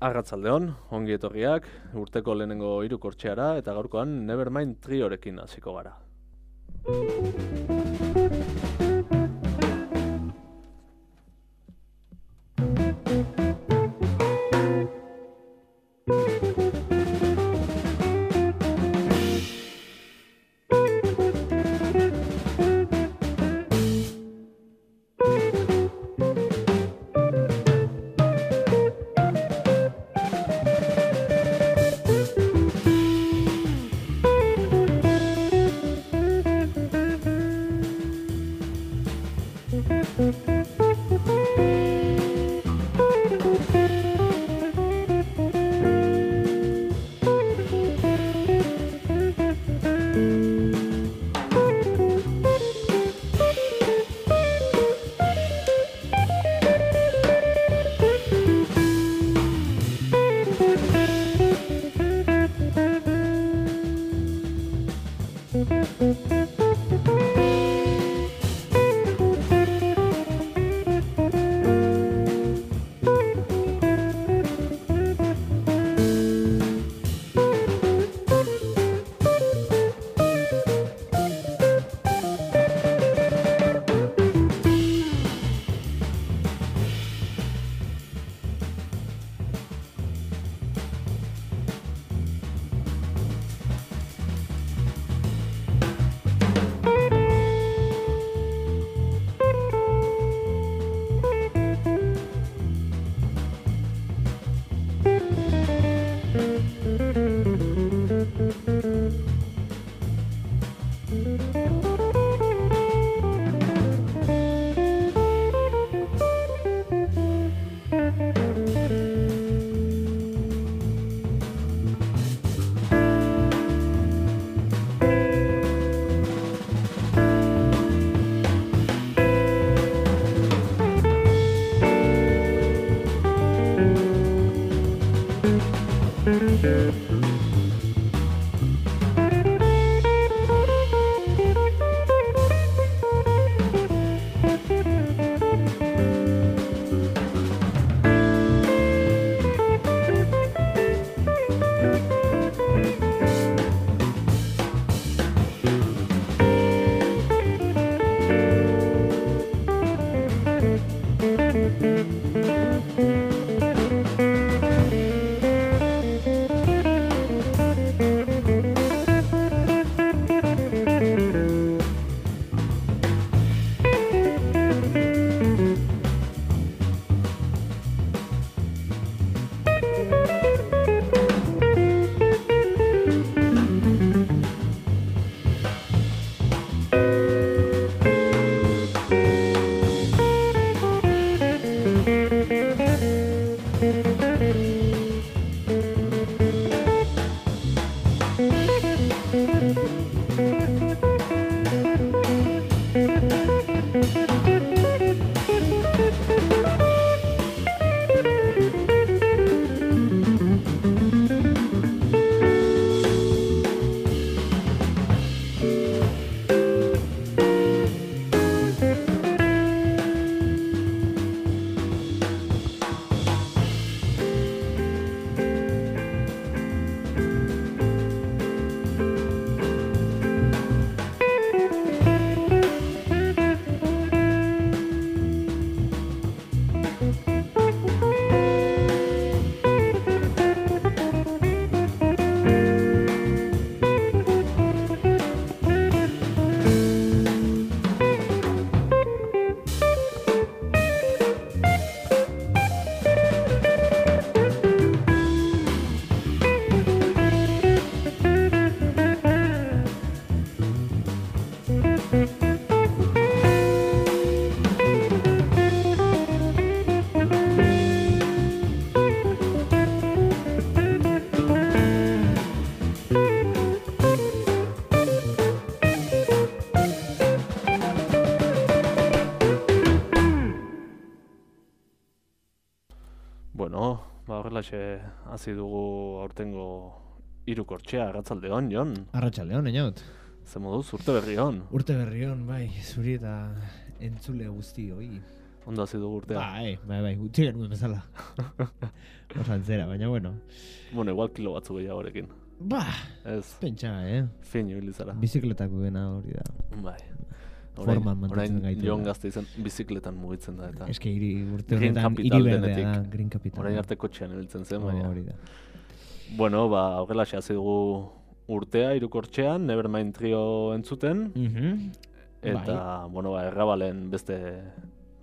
Arratzaldeon, ongi etorriak, urteko lehenengo hirukortxeara eta gaurkoan Nevermind triorekin hasiko gara. Horrelaxe hasi dugu aurtengo irukortxea, arratzalde hon, Jon. Arratxalde hon, eniot. Zer moduz, urte berri hon. Urte berri hon, bai, zuri eta entzule guzti hoi. Ondo hasi dugu urtea. Bai, bai, bai, utzi genuen bezala. Osan zera, baina bueno. Bueno, igual kilo batzu gehiago horrekin. Ba, ez. pentsa, eh. Fin, hil Bizikletak duena hori da. Bai. Forman mantentzen orain gaitu Jon da. gazte izan bizikletan mugitzen da eta. Eske hiri urte honetan hiri berdea da, Green Capital. Orain arte kotxean ibiltzen zen, baina. Hori da. Bueno, ba, horrela hasi dugu urtea, irukortxean, Nevermind trio entzuten, Mhm. eta, bueno, ba, errabalen beste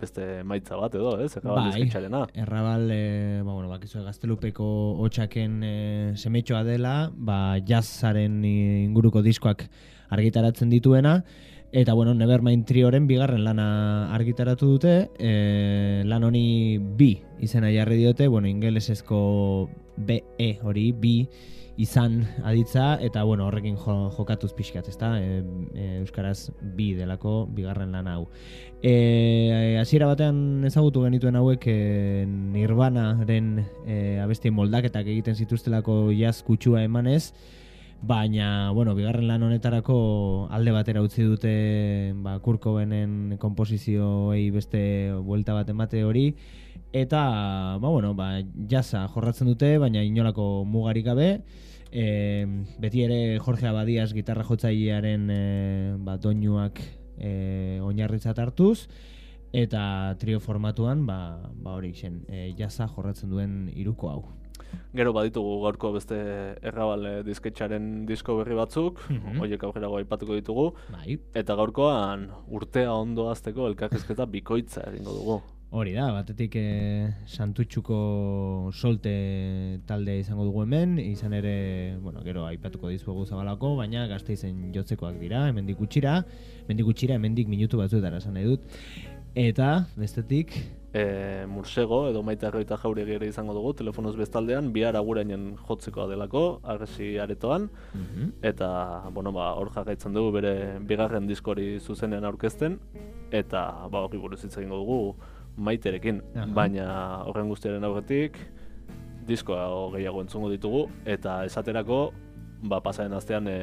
beste maitza bat edo, ez? Errabal Bai. dizketxarena. Errabal, e, ba, bueno, bakizu gaztelupeko hotxaken e, semetxoa dela, ba, jazzaren inguruko diskoak argitaratzen dituena, eta, bueno, Nevermind trioren bigarren lana argitaratu dute, e, lan honi bi izena jarri diote, bueno, ingelesezko BE hori, bi izan aditza, eta, bueno, horrekin jo, jokatuz pixkat, ezta? E, e, Euskaraz bi delako bigarren lan hau. E, hasiera batean ezagutu genituen hauek e, Nirvanaren e, abestien moldaketak egiten zituztelako jazz kutsua emanez, baina, bueno, bigarren lan honetarako alde batera utzi dute ba, Kurt Cobenen komposizioei beste buelta bat emate hori, eta, ba, bueno, ba, jazza jorratzen dute, baina inolako mugarik gabe, e, beti ere Jorge Abadias gitarra jotzailearen e, ba, doinuak e, oinarritzat hartuz. Eta trio formatuan ba, ba hori zen e, jazza jorratzen duen iruko hau. Gero baditugu gaurko beste errabal disketxaren disko berri batzuk, Mhm. horiek aurrerago aipatuko ditugu, Bai. eta gaurkoan urtea ondo azteko elkarrizketa bikoitza egingo dugu. Hori da, batetik e, Santutxuko solte talde izango dugu hemen, izan ere, bueno, gero aipatuko dizuegu zabalako, baina gazteizen jotzekoak dira, hemendik gutxira, hemendik gutxira, hemendik minutu batzuetara esan nahi dut. Eta, bestetik, E, Mursego edo maite arroita jauregi ere izango dugu, telefonoz bestaldean, bihar agurainen jotzekoa delako, arresi aretoan, mhm, eta, bueno, ba, hor jarraitzen dugu bere bigarren diskori zuzenean aurkezten, eta, ba, hori buruz hitz egingo dugu maiterekin, Aha. baina horren guztiaren aurretik, diskoa gehiago entzungo ditugu, eta esaterako, ba, pasaren astean e,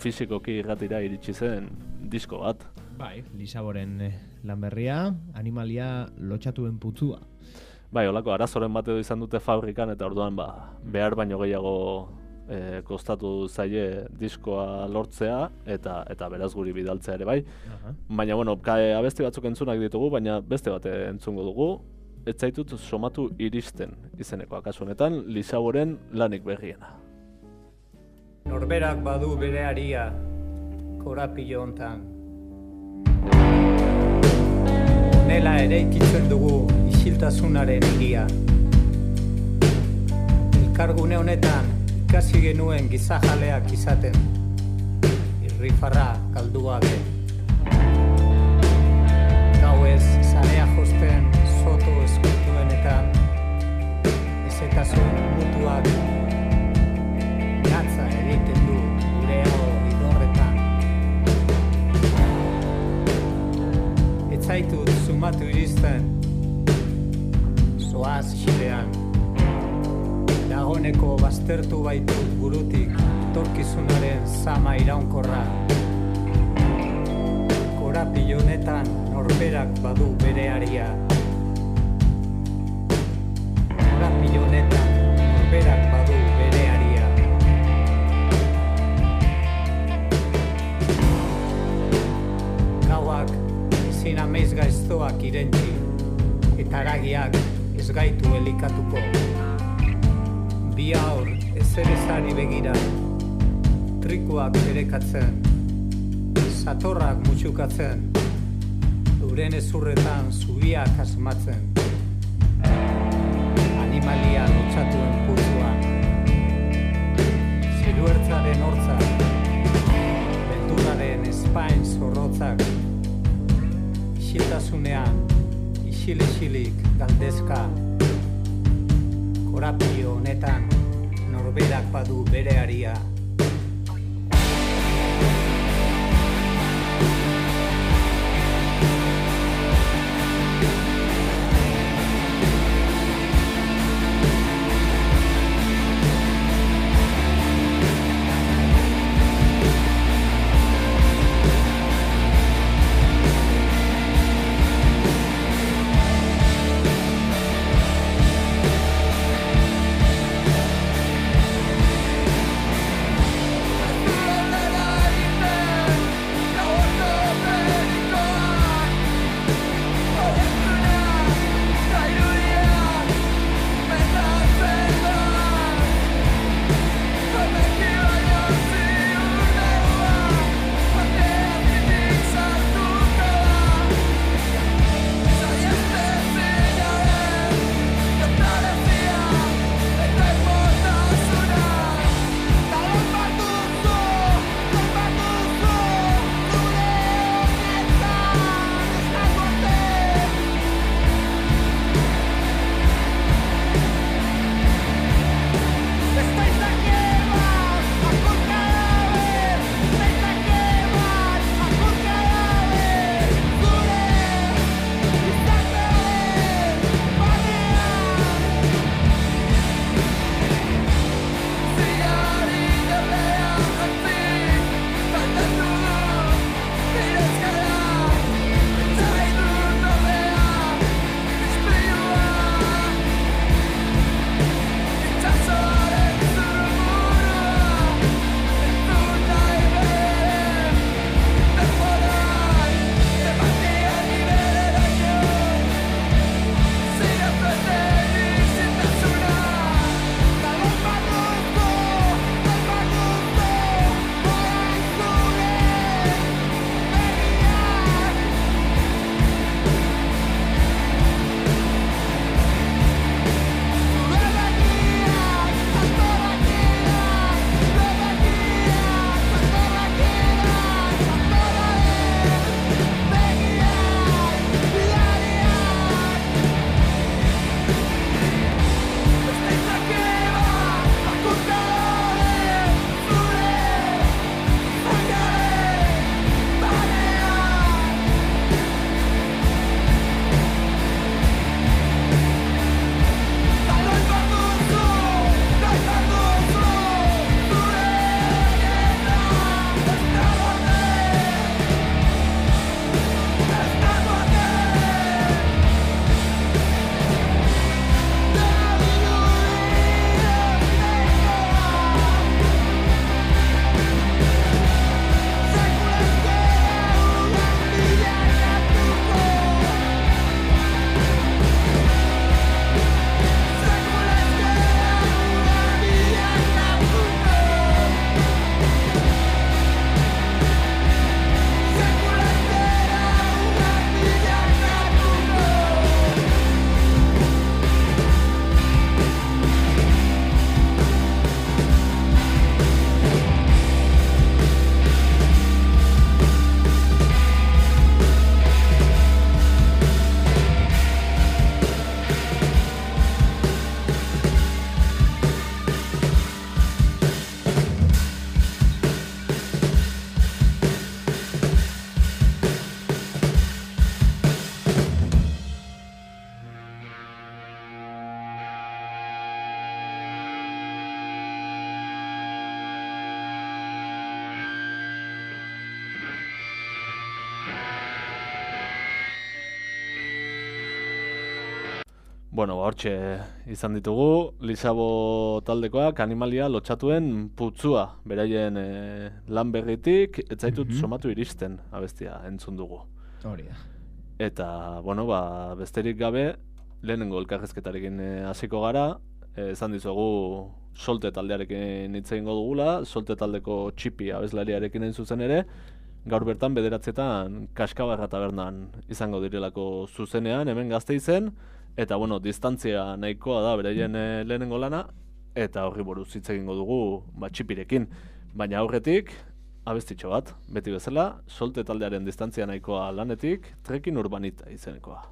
fizikoki irratira iritsi zen disko bat. bai, Lisaboren eh, lan berria, animalia lotxatuen putzua. Bai, olako arazoren bat edo izan dute fabrikan, eta orduan, ba, behar baino gehiago e, kostatu zaie diskoa lortzea, eta eta beraz guri bidaltzea ere bai. Aha. Baina, bueno, ka, abesti batzuk entzunak ditugu, baina beste bat entzungo dugu. Ez zaitut somatu iristen izeneko kasu honetan, Lisaboren lanik berriena. Norberak badu bere aria korapilo hontan. Nela ere ikitzen dugu isiltasunaren iria. Elkargune honetan ikasi genuen gizajaleak izaten. Irrifarra galdu gabe. Gauez zanea josten soto eskultuenetan. Ezetasun mutuak gatza egiten zaitut sumatu iristen, zoaz xilean. Dagoneko baztertu baitu burutik torkizunaren zama iraunkorra. Korapilo honetan norberak badu bere aria. Korapilo honetan gaiztoak irentzi, eta aragiak ez gaitu elikatuko. Bi aur ezer ezari begira, trikuak erekatzen, satorrak mutxukatzen, euren ezurretan zubiak asmatzen. Animalia lotxatuen putzuan, ziruertzaren hortzak, beldurraren espain zorrotzak, isiltasunean, isil-isilik galdezka, korapio honetan, norberak badu bere aria. Ba, hortxe izan ditugu, Lisabo taldekoak animalia lotxatuen putzua, beraien e, lan berritik, ez zaitut Mhm. somatu iristen abestia entzun dugu. Hori da. Eta, bueno, ba, besterik gabe, lehenengo elkarrezketarekin eh, hasiko gara, eh, esan dizugu solte taldearekin hitz egingo dugula, solte taldeko txipi abeslariarekin hain zuzen ere, gaur bertan bederatzetan Kaskabarra tabernan izango direlako zuzenean, hemen gazte izen, eta, bueno, distantzia nahikoa da beraien eh, lehenengo lana, eta horri buruz hitz egingo dugu ba, txipirekin. Baina aurretik, abestitxo bat, beti bezala, solte taldearen distantzia nahikoa lanetik, trekin urbanita izenekoa.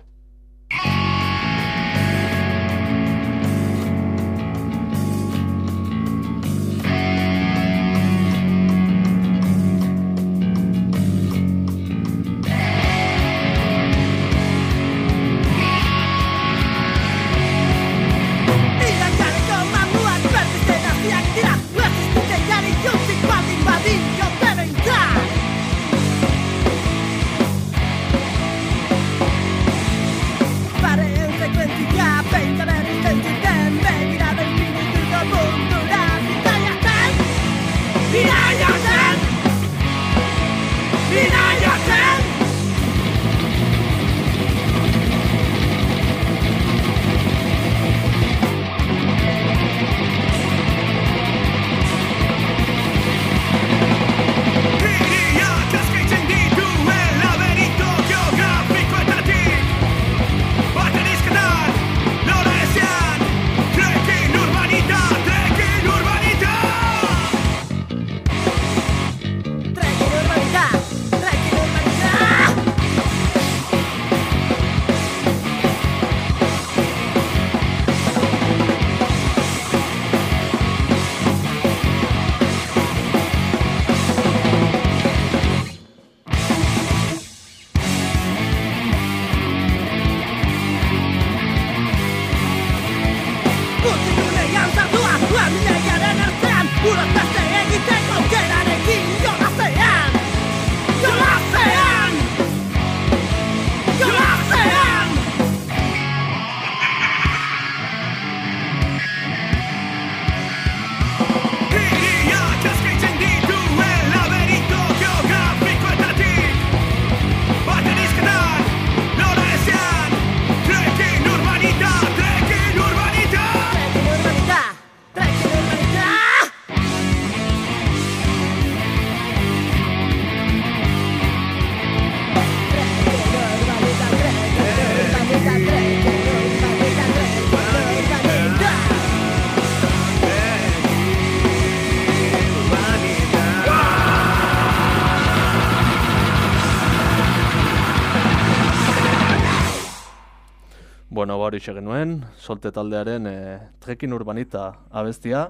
Hori genuen, solte taldearen e, trekin urbanita abestia,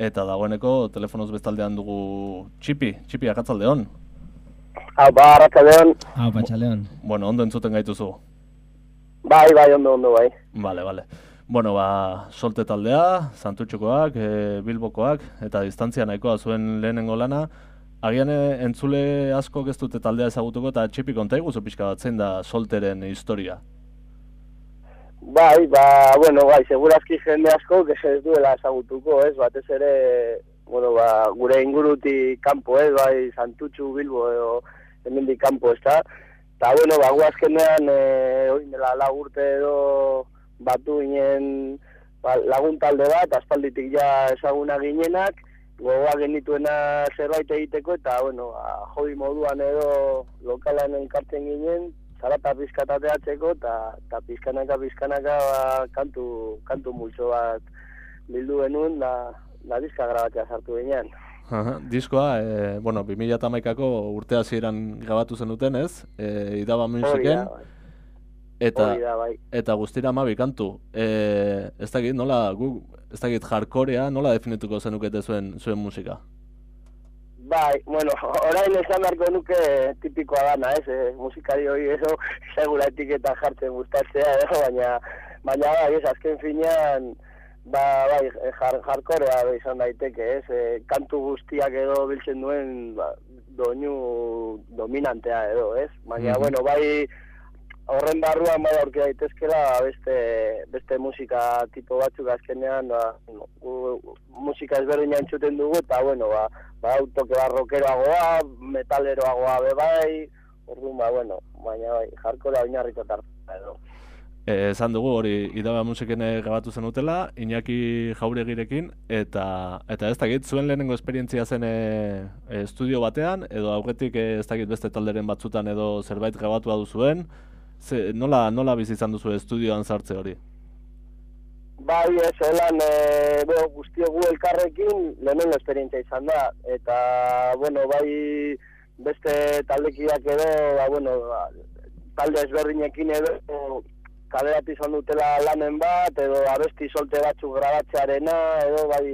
eta dagoeneko telefonoz bestaldean dugu txipi, txipi akatzalde hon. Hau, ba, arratsaldeon. Hau, patxaleon. Bueno, ondo entzuten gaituzu. Bai, bai, ondo, ondo, bai. Vale, vale. Bueno, ba, solte taldea, santutxukoak, e, bilbokoak, eta distantzia nahikoa zuen lehenengo lana. Agian e, entzule asko ez dute taldea ezagutuko, eta txipi konta iguzu pixka bat zein da solteren historia. Bai, ba, bueno, bai, segurazki jende asko, ez duela ezagutuko, ez, batez ere, bueno, ba, gure inguruti kanpo, ez, bai, Santutxu, Bilbo, edo, hemendik kanpo, ez da. Ta, bueno, ba, gu azkenean, e, oin dela lau urte edo batu ginen ba, lagun talde bat, aspalditik ja ezaguna ginenak, gogoa genituena zerbait egiteko, eta, bueno, ba, hobby moduan edo lokalan elkartzen ginen, zarata pizkatateatzeko, eta ta pizkanaka pizkanaka ba, kantu, kantu multzo bat bildu genuen, da, da diska grabatzea sartu ginean. Aha, Diskoa, e, bueno, 2008ko urte hasieran grabatu zenuten, ez? E, idaba musiken, da, bai. eta, da, bai. eta guztira amabi kantu. E, ez dakit, nola, gu, ez dakit, jarkorea, nola definituko zenukete zuen, zuen musika? Bai, bueno, orain esan beharko nuke tipikoa dana, ez, e, musikari hori eso, segula etiketa jartzen gustatzea, edo, baina, baina bai, ez, azken finean, ba, bai, jar, jarkorea bai, izan daiteke, ez, e, kantu guztiak edo biltzen duen, ba, doinu dominantea edo, ez, baina, Mhm. bueno, bai, horren barruan bai aurki daitezkela beste, beste musika tipo batzuk azkenean, ba, gu, musika ezberdina entzuten dugu, eta bueno, ba, ba autoke barrokeroagoa, metaleroagoa be bai, orduan, ba, bueno, baina bai, jarkola oinarriko tarta edo. E, esan dugu hori idaba musiken eh, grabatu zen utela, Iñaki jauregirekin, eta eta ez dakit, zuen lehenengo esperientzia zen e, estudio batean, edo aurretik ez dakit beste talderen batzutan edo zerbait grabatu badu zuen, Ze, nola, nola bizi izan duzu estudioan sartze hori? Bai, ez, holan, e, bo, guztio gu elkarrekin lehenengo esperientzia izan da, eta, bueno, bai, beste taldekiak edo, ba, bueno, ba, talde ezberdinekin edo, kaleratu izan dutela lanen bat, edo abesti solte batzuk grabatzearena, edo bai,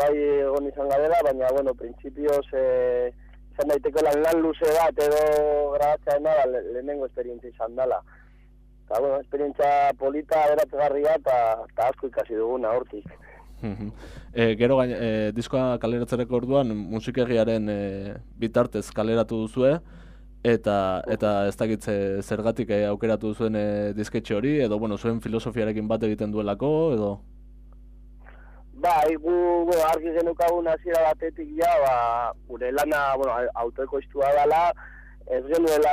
bai egon izan gadela, baina, bueno, printzipioz, e, izan daiteko lan lan luze bat edo grabatzearena, ba, le- lehenengo esperientzia izan dela. Eta, bueno, esperientzia polita, aberatzegarria, eta eta asko ikasi duguna hortik. e, gero gain, e, diskoa kaleratzereko orduan musikegiaren e, bitartez kaleratu duzue, eta eta ez dakit ze- zergatik e, aukeratu duzuen e, disketxe hori, edo bueno, zuen filosofiarekin bat egiten duelako, edo... Bai, gu, gu argi genukagun hasiera batetik ja, ba, gure lana, bueno, autoekoiztua dela, ez genuela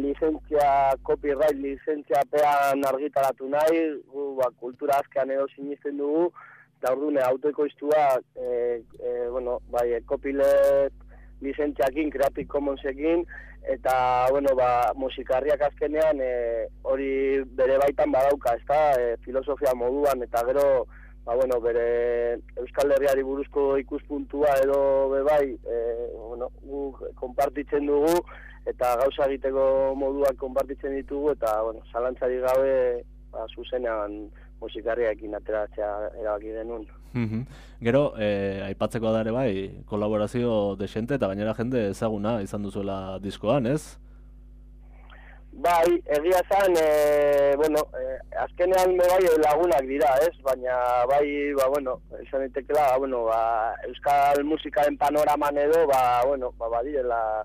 lizentzia, copyright lizentzia pean argitaratu nahi, gu, ba, kultura azkean edo sinisten dugu, eta orduan autoekoiztua, e, e, bueno, bai, e, copyleft lizentziakin, Creative Commonsekin, eta, bueno, ba, musikarriak azkenean e, hori bere baitan badauka, ezta, e, filosofia moduan, eta gero, ba, bueno, bere Euskal Herriari buruzko ikuspuntua edo be bai, e, bueno, konpartitzen dugu, eta gauza egiteko moduak konpartitzen ditugu, eta, bueno, zalantzari gabe, ba, zuzenean musikarriakin ateratzea erabaki genuen. Mhm. Gero, e, aipatzeko da ere bai, kolaborazio desente eta gainera jende ezaguna izan duzuela diskoan, ez? Bai, egia zan, e, bueno, e, azkenean me bai lagunak dira, ez? Baina bai, ba, bueno, esan daitekela, ba, bueno, ba, euskal musikaren panoraman edo, ba, bueno, ba, badirela,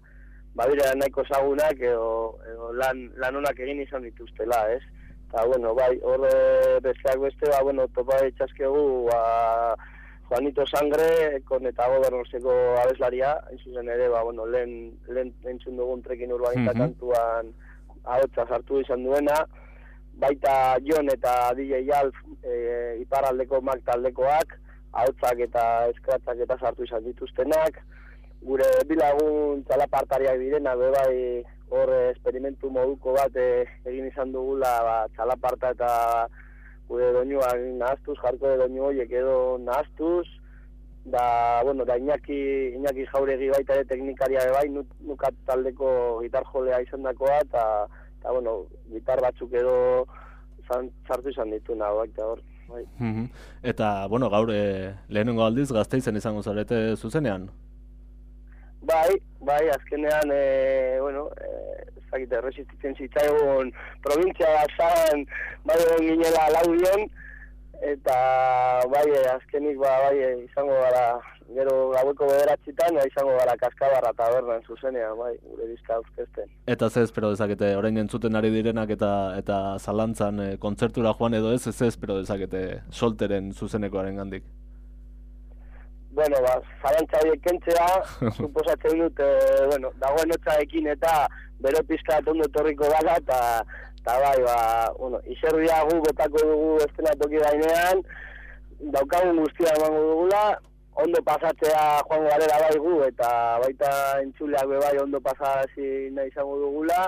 badirela nahiko ezagunak edo, edo lan, lan onak egin izan dituztela, ez? Eta, bueno, bai, hor e, besteak beste, ba, bueno, topa itxaskegu, ba, Juanito Sangre, kon eta gobernoseko abeslaria, hain zuzen ere, ba, bueno, lehen, lehen entzun dugun trekin urbanita Mhm. kantuan ahotsa sartu izan duena, baita Jon eta DJ Alf e, iparraldeko mak taldekoak, ahotsak eta eskratzak eta sartu izan dituztenak, gure bilagun txalapartariak direna, be bai hor esperimentu moduko bat eh, egin izan dugula ba, txalaparta eta gure doinuak nahaztuz, jarko doinu horiek edo nahaztuz, da, bueno, da Iñaki, Iñaki jauregi baita ere teknikaria bai, nuk, nukat taldeko gitar jolea izan dakoa, eta, eta, bueno, gitar batzuk edo zan, sartu izan dituna, baita hor. Bai. Mhm. Eta, bueno, gaur e, lehenengo aldiz gazteizen izango zarete zuzenean. Bai, bai, azkenean, e, bueno, e, zakite, resistitzen zitzaigun provintzia basan, bai egon ginela laudion, eta bai, e, azkenik, ba, bai, e, izango gara, gero gaueko bederatzitan, ba, izango gara kaskabarra tabernan zuzenean, bai, gure dizka aurkezten. Eta ze espero dezakete, orain entzuten ari direnak eta eta zalantzan e, kontzertura joan edo ez, ze espero dezakete solteren zuzenekoaren gandik. Bueno, ba, zalantza horiek kentzea, suposatzen dut, e, bueno, dagoen eta bero pizka bat ondo etorriko dala, eta eta bai, ba, bueno, izerdia gu botako dugu estenatoki gainean, daukagun guztia emango dugula, ondo pasatzea joango garela bai gu, eta baita entzuleak bai ondo pasarazi nahi izango dugula,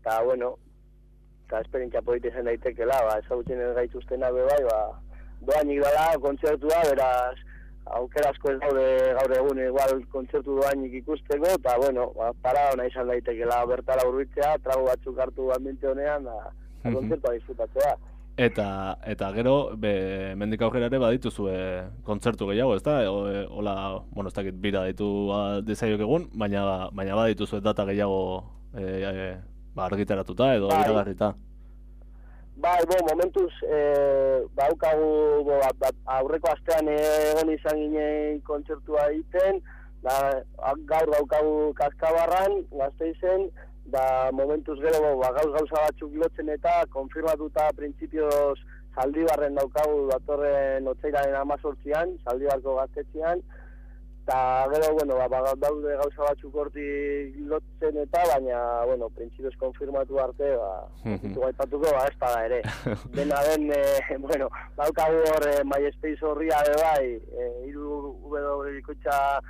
eta bueno, eta esperientzia polita izan daitekela, ba, ezagutzen ez gaituztena bai, ba, doainik dela kontzertua, beraz, aukera asko ez daude gaur egun igual kontzertu doainik ikusteko, eta bueno, ba, para ona izan daitekela bertara urbitzea, trago batzuk hartu ambiente honean, da, da Mhm. kontzertua disfrutatzea. Eta eta gero be mendik aurrera ere badituzue kontzertu gehiago, ezta? E, o- e, hola, bueno, ez dakit bira ditu desaiok egun, baina baina badituzue data gehiago e, e, ba, argitaratuta edo Bai. Bai, bo, momentuz, e, baukagu, bo, bat, bat, aurreko astean egon izan ginen kontzertua egiten, da, gaur daukagu kaskabarran, gazteizen, da momentuz gero ba, gauz gauza batzuk lotzen eta konfirmatuta printzipioz zaldibarren daukagu datorren otzairaren amazortzian, zaldibarko gaztetzean, eta gero, bueno, ba, ba, daude gauza batzuk hortik lotzen eta, baina, bueno, printzipioz konfirmatu arte, ba, Mhm. mm aipatuko, ba, ez da ere. Dena den, e, bueno, daukagu hor e, MySpace horria be bai, e, iru www.ikutxa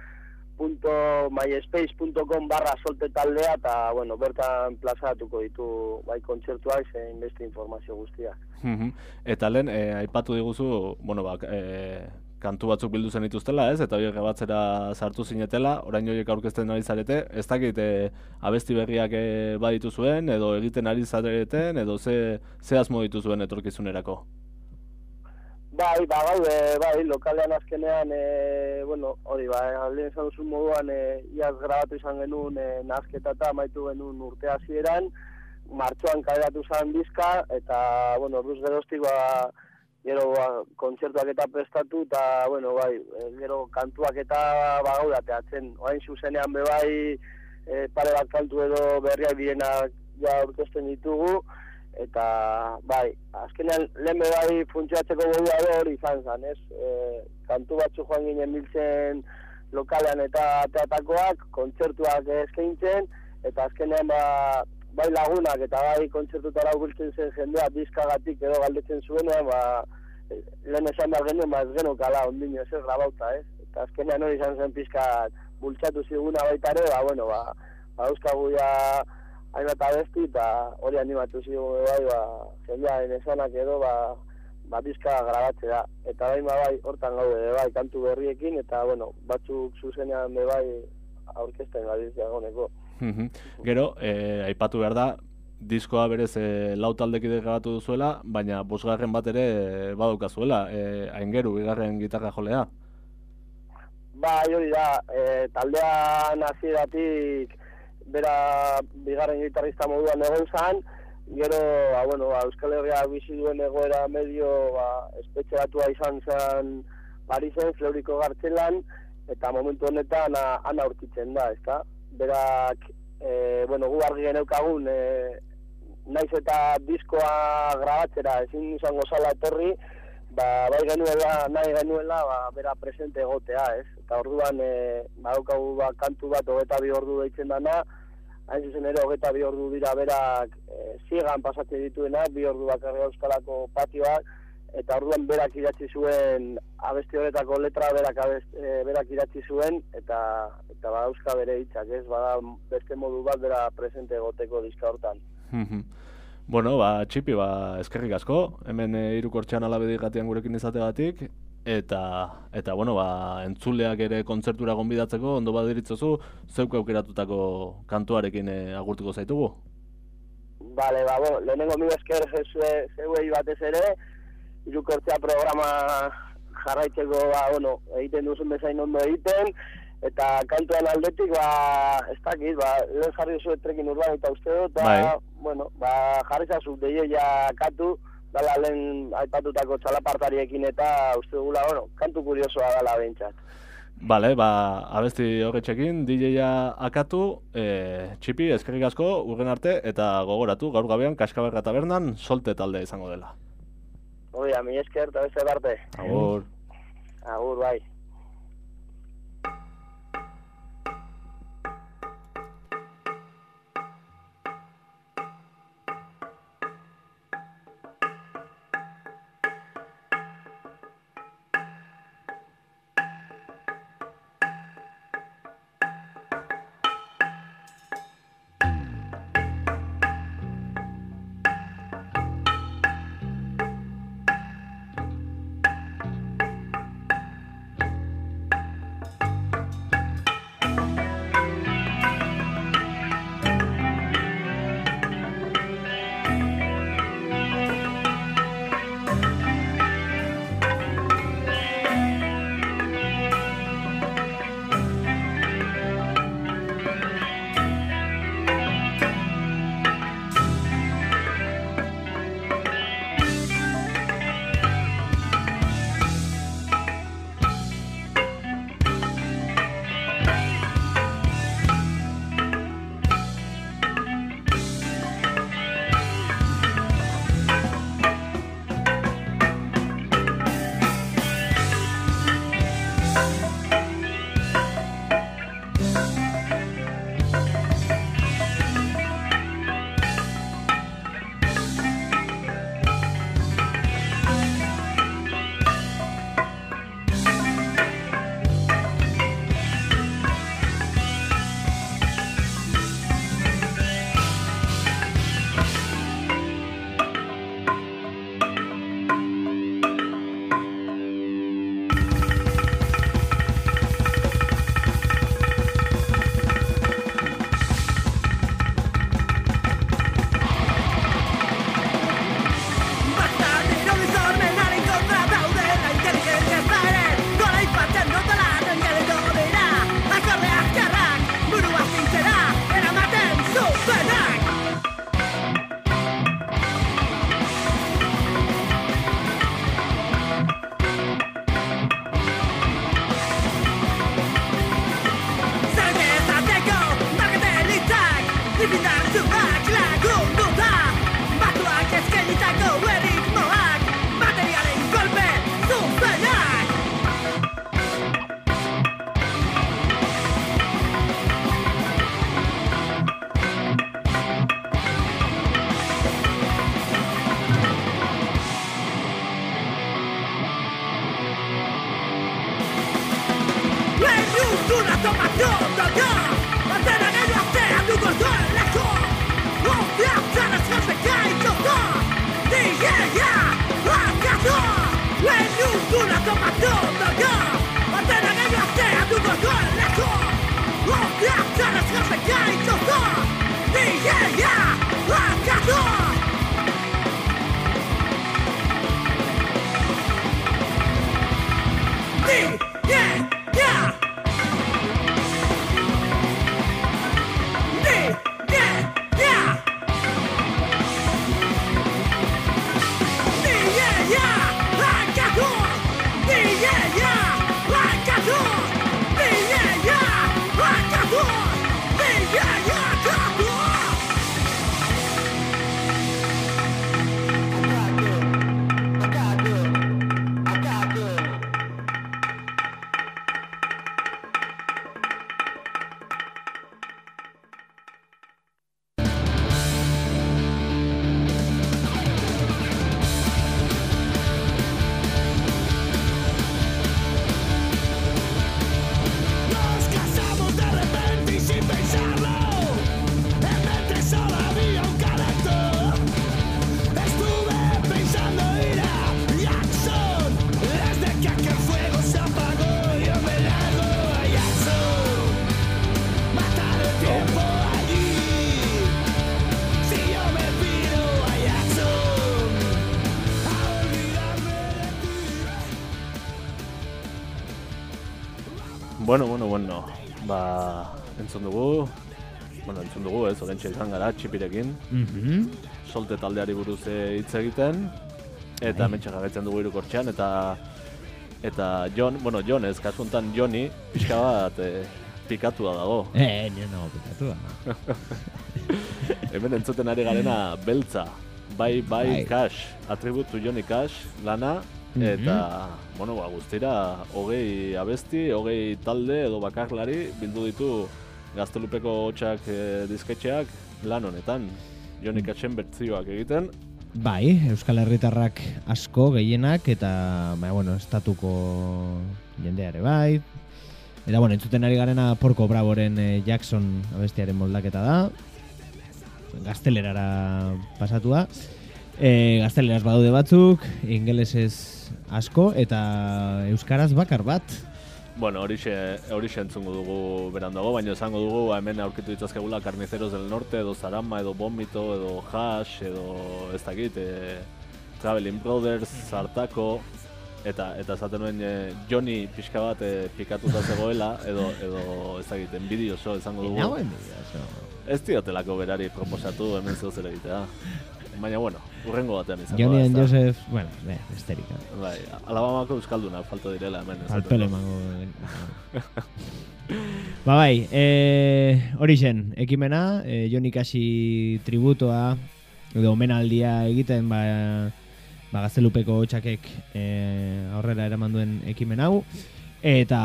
myspace.com barra solte taldea eta, bueno, bertan plazatuko ditu bai kontzertuak zein beste informazio guztiak. Mhm. Eta lehen, eh, aipatu diguzu, bueno, ba, eh, kantu batzuk bildu zen dituztela, ez? Eta horiek batzera sartu zinetela, orain horiek aurkezten ari zarete, ez dakit eh, abesti berriak eh, baditu zuen, edo egiten ari zareten, edo ze, ze asmo dituzuen etorkizunerako. Bai, ba, gaude, bai, lokalean azkenean, e, bueno, hori, ba, aldean esan duzun moduan, e, iaz grabatu izan genuen e, nazketa eta amaitu genuen urte hasieran, martxoan kaleratu zen dizka, eta, bueno, orduz geroztik, ba, gero, ba, kontzertuak eta prestatu, eta, bueno, bai, e, gero kantuak eta, ba, gaude, ateatzen, orain zuzenean be bai, e, pare bat kantu edo berriak direnak ja aurkezten ditugu, eta bai, azkenean lehen be bai funtzionatzeko modua hori izan zen, ez? E, kantu batzu joan ginen biltzen lokalean eta teatakoak, kontzertuak eskaintzen, eta azkenean ba, bai lagunak eta bai kontzertutara hurbiltzen zen jendea diskagatik edo galdetzen zuenean, ba, lehen esan behar genuen, ba ez genukala ondino, ez grabauta, ez? Eta azkenean hori izan zen pizka bultzatu ziguna baita ere, ba, bueno, ba, ba euskagu ja hainbat abesti eta hori animatu zigu bai, ba, jendearen esanak edo, ba, ba bizka grabatzea. Eta bain ba, bai, hortan gaude, bai, kantu berriekin, eta, bueno, batzuk zuzenean bai aurkezten gabiz dagoneko. Gero, eh, aipatu behar da, diskoa berez eh, lau taldekide grabatu duzuela, baina bosgarren bat ere eh, badaukazuela, eh, aingeru, bigarren gitarra jolea. Bai, hori da, e, taldean hasieratik bera bigarren gitarrista moduan egon zan, gero, ba, bueno, ba, Euskal Herria bizi duen egoera medio ba, espetxeratua izan zen Parisen, Fleuriko gartzelan, eta momentu honetan a, han aurkitzen da, ezta? Berak, e, bueno, gu argi geneukagun, e, naiz eta diskoa grabatzera ezin izango zala etorri, ba, bai genuela, nahi genuela, ba, bera presente egotea, ez? Eta orduan, e, badaukagu ba, kantu bat hogeta bi ordu deitzen dana, hain zuzen ere hogeta bi ordu dira berak e, zigan pasatzen dituena, bi ordu bakarri euskalako patioak, eta orduan berak idatzi zuen abesti horretako letra berak, abest, e, berak idatzi zuen, eta eta badauzka bere hitzak, ez? Bada beste modu bat bera presente egoteko diska hortan. Bueno, ba, txipi, ba, eskerrik asko, hemen e, irukortxean alabedi gatian gurekin izategatik, eta, eta bueno, ba, entzuleak ere kontzertura gonbidatzeko, ondo badiritzozu, zeuk aukeratutako kantuarekin e, agurtuko zaitugu. Vale, ba, bueno, lehenengo mi esker zeuei batez ere, irukortzea programa jarraitzeko, ba, bueno, egiten duzun bezain ondo egiten, eta kantuan aldetik, ba, ez dakit, ba, lehen jarri duzu etrekin urban eta uste dut, eta, Bai. bueno, ba, jarri zazu deia katu, dala lehen aipatutako txalapartariekin eta uste dugula, bueno, kantu kuriosoa dala behintzat. Bale, ba, abesti horretxekin, DJ-a akatu, e, txipi, eskerrik asko, urren arte, eta gogoratu, gaur gabean, Kaskaberra tabernan, solte talde izango dela. Hori, mi esker, eta beste parte. Agur. Agur, bai. Ez, orentxe izan gara, txipirekin, Mhm. solte taldeari buruz eh, hitz egiten, eta Bai. mentxe jarraitzen dugu irukortxean, eta eta Jon, bueno, Jon ez, kasu honetan Joni, pixka bat eh, pikatua dago. Eh, nire nago pikatu da. Hemen entzuten ari garena beltza, bai, bai, Bai. cash, atributu Joni cash, lana, Mhm. eta, bueno, ba, guztira, hogei abesti, hogei talde edo bakarlari bildu ditu gaztelupeko hotxak e, dizketxeak lan honetan. Joni Cashen bertzioak egiten, Bai, Euskal Herritarrak asko gehienak eta, ba, bueno, estatuko jendeare bai. Eta, bueno, entzuten ari garena Porco Bravoren eh, Jackson abestiaren moldaketa da. Gaztelerara pasatua. E, gazteleraz badaude batzuk, ingelesez asko eta euskaraz bakar bat. Bueno, horixe, horixe entzungo dugu berandago, baina esango dugu hemen aurkitu ditzazkegula Carniceros del Norte, edo Zarama, edo Vomito, edo Hash, edo ez dakit, e, Traveling Brothers, Zartako, eta eta esaten nuen e, Johnny pixka bat e, pikatuta zegoela, edo, edo ez dakit, enbidioso esango dugu. Nagoen bidea, so. Ez diotelako berari proposatu hemen zeu zer egitea. Baina, bueno, urrengo batean izango da, and? Joseph, bueno, be, esterika. Bai, Alabamako euskaldunak falta direla hemen. Alpele du. emango. ba bai, e, hori zen, ekimena, e, Joni Kasi tributoa, edo omenaldia egiten, ba, ba gaztelupeko txakek e, aurrera eraman duen ekimen hau. Eta,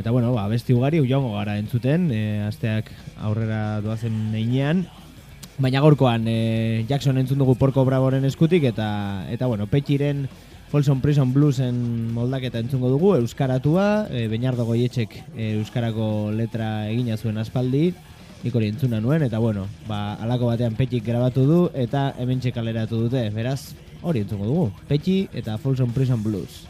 eta bueno, ba, besti ugari joango gara entzuten, e, asteak aurrera doazen neinean. Baina gaurkoan e, Jackson entzun dugu Porco Bravoren eskutik eta eta bueno, Petxiren Folsom Prison Bluesen moldaketa entzungo dugu euskaratua, e, Beñardo Goietxek e, euskarako letra egina zuen aspaldi. Nik hori entzuna nuen eta bueno, ba halako batean Petxik grabatu du eta hementxe kaleratu dute. Beraz, hori entzungo dugu. Petxi eta Folsom Prison Blues.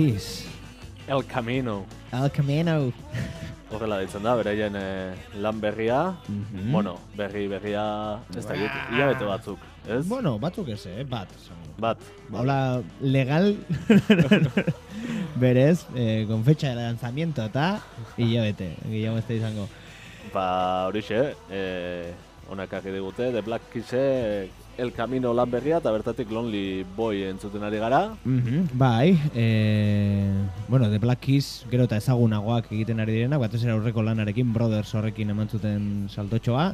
Keys. El Camino. El Camino. Horrela ditzen da, beraien eh, lan berria. Mhm. Bueno, berri berria, ez da dit, hilabete batzuk, ez? Bueno, batzuk ez, eh? Bat. esango. Bat. Hola, legal berez, eh, con fecha de lanzamiento eta hilabete, gehiago ez da izango. Ba, horixe, eh, onak argi digute, The Black Keys El Camino lan berria, eta bertatik Lonely Boy entzuten ari gara. Mhm, Bai, eh, bueno, The Black Keys gero eta ezagunagoak egiten ari direnak, batez ere aurreko lanarekin, Brothers horrekin eman zuten saltotxoa,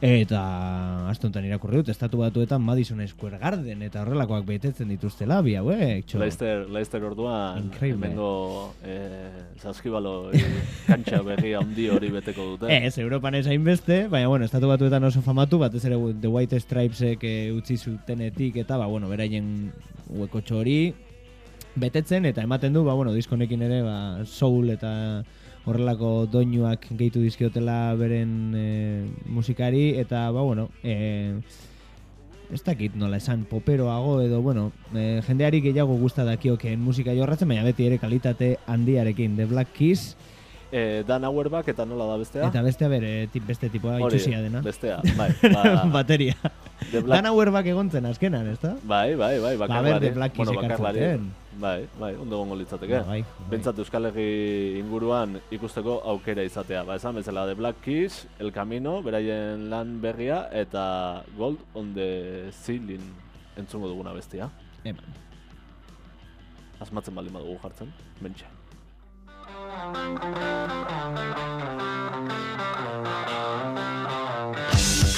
eta aste honetan irakurri dut, estatu batuetan Madison Square Garden, eta horrelakoak betetzen dituztela, bi hauek. Leicester, Leicester orduan, Increíble. hemengo eh, zaskibalo kantxa berria handi hori beteko dute. Ez, Europan ez hainbeste, baina, bueno, estatu batuetan oso famatu, batez ere The White Stripesek e, utzi zutenetik, eta, ba, bueno, beraien huekotxo hori betetzen, eta ematen du, ba, bueno, diskonekin ere, ba, soul eta horrelako doinuak gehitu dizkiotela beren e, musikari, eta, ba, bueno, e, ez dakit nola esan poperoago edo, bueno, e, jendeari gehiago gusta dakiokeen musika jorratzen, baina beti ere kalitate handiarekin, The Black Keys, Eh, Dan Auerbach eta nola da bestea? Eta bestea bere tip, beste tipoa itxusia dena. Bestea, bai. Ba, Bateria. The Black- Dan Auerbach egontzen azkenan, ez da? Bai, bai, bai, Ba, bakarlari. ber, The Black Keys bueno, ekartzen. Bai, bai, ondo gongo litzateke. Ba, bai, bai. Bentsat Euskal Herri inguruan ikusteko aukera izatea. Ba, esan bezala The Black Keys, El Camino, beraien lan berria, eta Gold on the Ceiling entzungo duguna bestia. Eman. Asmatzen baldin badugu jartzen, bentsa. Down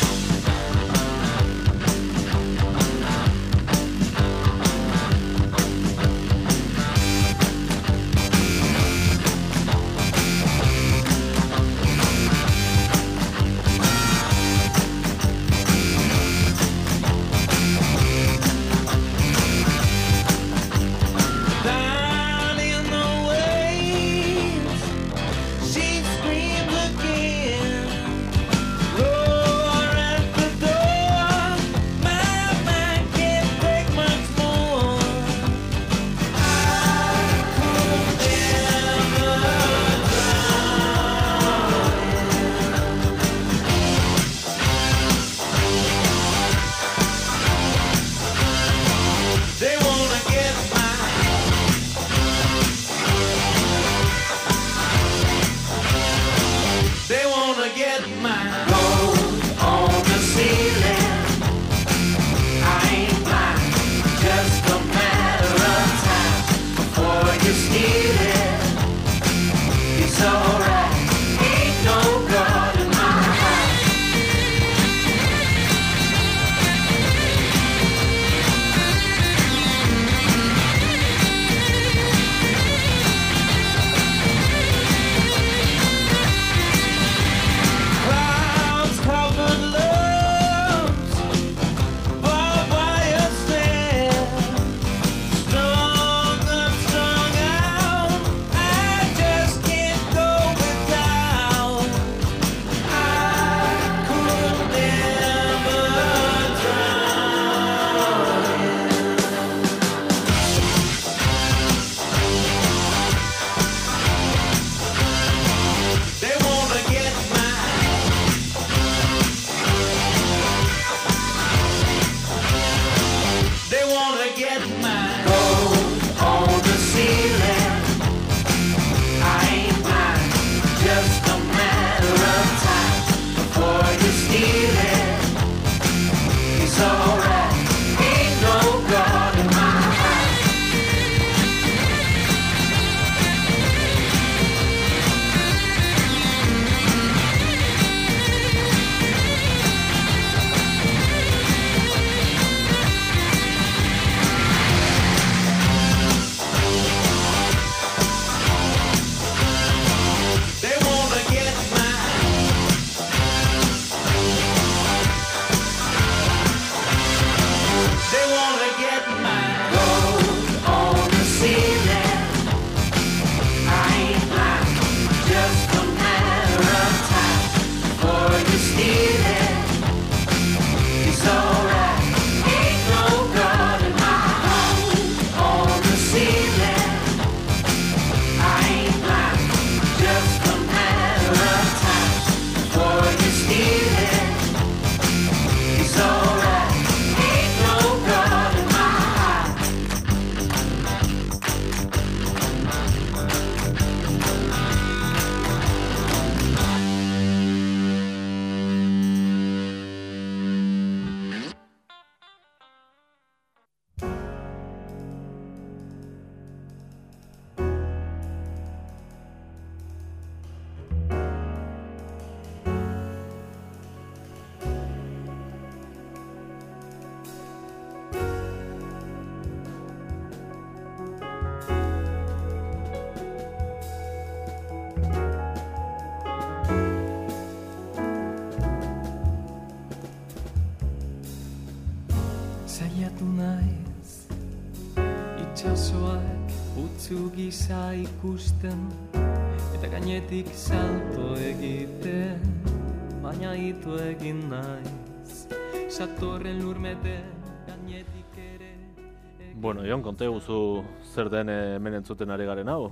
konte guzu zer den eh, hemen entzuten ari garen hau.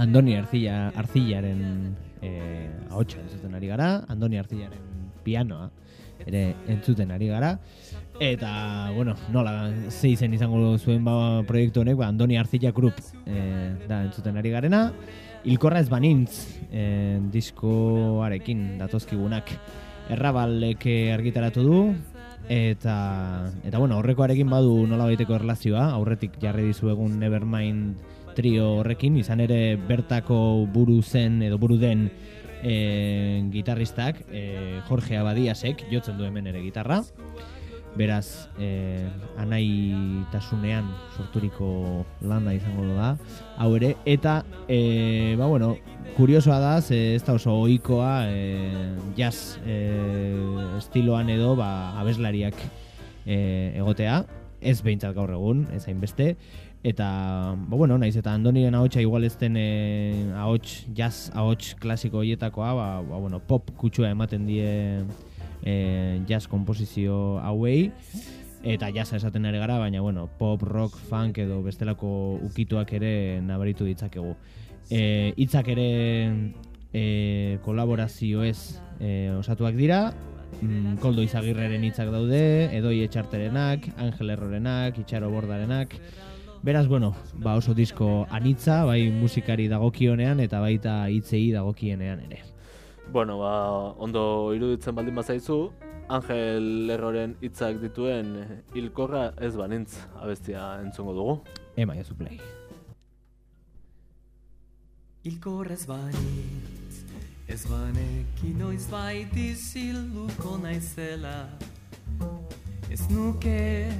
Andoni Arcilla, Arcillaren eh, ahotsa entzuten ari gara, Andoni Arcillaren pianoa ere entzuten ari gara. Eta, bueno, nola, ze izen izango zuen ba, proiektu honek, ba, Andoni Arcilla Group eh, da entzuten ari garena. Ilkorra ez banintz eh, diskoarekin datozkigunak errabalek eh, argitaratu du, eta, eta bueno, horrekoarekin badu nola baiteko erlazioa, aurretik jarri dizuegun Nevermind trio horrekin, izan ere bertako buru zen edo buru den e, gitarristak, e, Jorge Abadiasek, jotzen du hemen ere gitarra, beraz, e, anaitasunean sorturiko landa izango da, hau ere, eta, e, ba bueno, kuriosoa da, ze ez da oso ohikoa e, jazz e, estiloan edo, ba, abeslariak e, egotea, ez behintzat gaur egun, ez hainbeste, eta, ba, bueno, naiz eta Andoniren ahotsa igual ez den eh, ahots, jazz ahots klasiko hoietakoa, ba, ba, bueno, pop kutsua ematen die eh, jazz komposizio hauei, eta jazza esaten ari gara, baina, bueno, pop, rock, funk edo bestelako ukituak ere nabaritu ditzakegu. E, hitzak ere e, kolaborazioez e, osatuak dira, mm, Koldo Izagirreren hitzak daude, Edoi Etxarterenak, Angel Errorenak, Itxaro Bordarenak, Beraz, bueno, ba oso disko anitza, bai musikari dagokionean eta baita hitzei dagokienean ere. Bueno, ba, ondo iruditzen baldin bazaizu, Angel Lerroren hitzak dituen eh, hilkorra ez banintz abestia entzungo dugu. Ema jazu play. Hilkorrez banitz, ez baneki noiz baiti zilduko naizela Ez nuke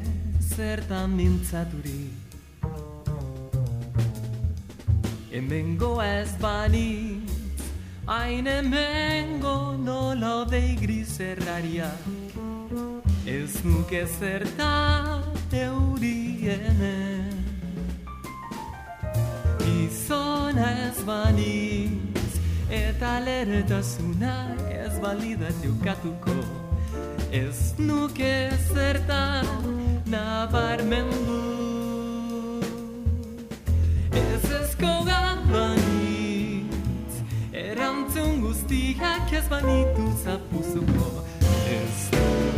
zertan mintzaturik Hemengo ez banitz, hain hemengo nola dei grizerrariak Ez nuke zertan eurienen Gizona ez banitz, eta lertasuna ez balidat ukatuko. Ez nuke zertan nabarmendu. Ez ezko banitz Erantzun guztiak ez banitu zapuzuko Ez nuke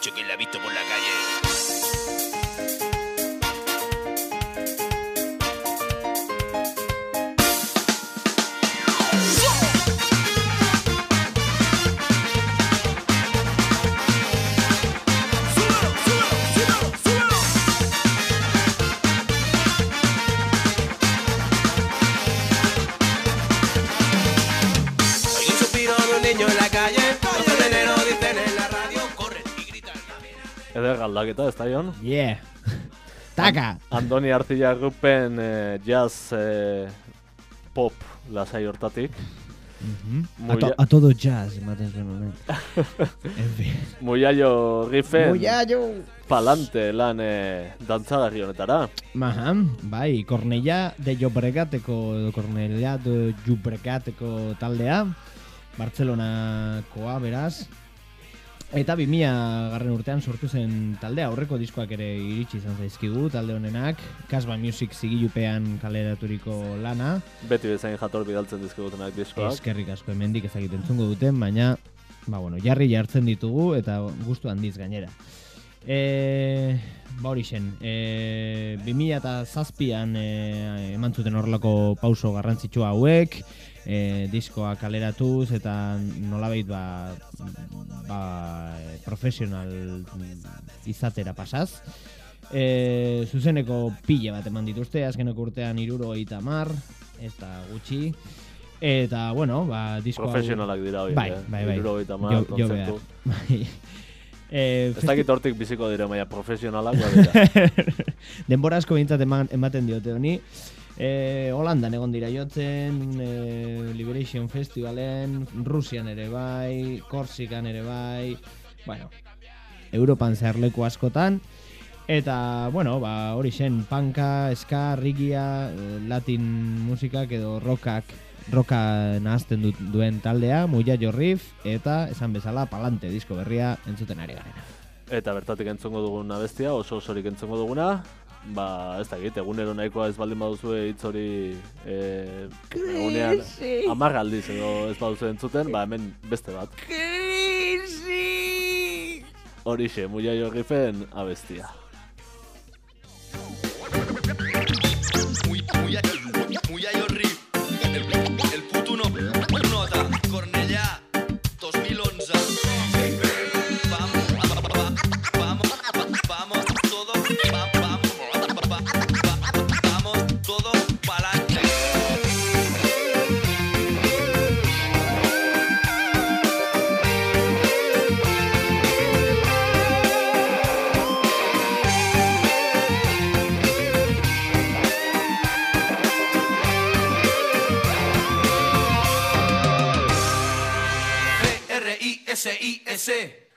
dicho que la ha visto por la Eder galdaketa, ez da Jon? Yeah. Taka! Andoni Artilla grupen eh, jazz eh, pop lasai hortatik. A, to, a todo jazz, ematen zen honen. en fin. Muiaio rifen Muiaio! palante lan eh, dantzagarri honetara. Maha, bai, Cornellà de Llobregateko, edo Cornellà de Llobregateko taldea, Bartzelonakoa, beraz. Eta 2000 garren urtean sortu zen taldea, aurreko diskoak ere iritsi izan zaizkigu, talde honenak, Kasba Music zigilupean kaleraturiko lana, Beti bezain jator bidaltzen dizkigutenak diskoak. eskerrik asko hemendik ezagit entzungo duten, baina, ba bueno, jarri jartzen ditugu eta gustu handiz gainera. E, ba hori zen, e, 2000 eta zazpian e, eman zuten horrelako pauso garrantzitsua hauek, e, diskoa kaleratuz eta nolabait ba, ba, profesional izatera pasaz. E, zuzeneko pile bat eman dituzte, azkeneko urtean iruro eta mar, ez da gutxi. Eta, bueno, ba, disko hau- Profesionalak dira hori, Bai, eh? bai, bai. Hirurogeita hamar Jo- jo behar. kontzertu. Bai. Eh, Ez dakit hortik biziko dire maia profesionalak, badira. Denbora asko behintzat eman, ematen diote honi. E, Holandan egon dira jotzen, e, Liberation Festivalen, Rusian ere bai, Korsikan ere bai, bueno, Europan zehar leku askotan, eta, bueno, ba, hori zen, panka, ska, rigia, eh, latin musikak edo rockak, roka nahazten du, duen taldea, Muia Riff, eta, esan bezala, palante disko berria entzuten ari garena. Eta bertatik entzongo dugun abestia, oso osorik entzongo duguna, ba, ez dakit, egunero nahikoa ez baldin baduzue hitz hori e, egunean amar aldiz edo ez baduzu entzuten, ba hemen beste bat. Horixe, muia jorrifen abestia. Muy, muy,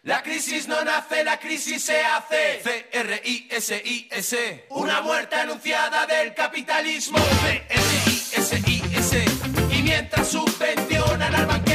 La crisis no nace, la crisis se hace. C-R-I-S-I-S. Una muerte anunciada del capitalismo. C-R-I-S-I-S. Y mientras subvencionan al banquero.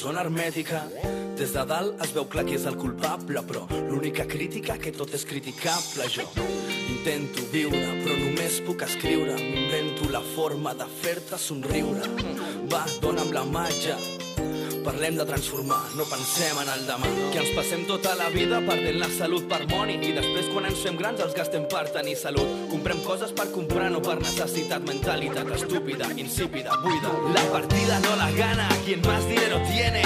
Zona hermètica. Des de dalt es veu clar qui és el culpable, però l'única crítica que tot és criticable, jo. Intento viure, però només puc escriure. M'invento la forma de fer-te somriure. Va, dona'm la màgia, Parlem de transformar, no pensem en el demà. Que ens passem tota la vida perdent la salut per moni i després quan ens fem grans els gastem per tenir salut. Comprem coses per comprar, no per necessitat. Mentalitat estúpida, insípida, buida. La partida no la gana quien más dinero tiene.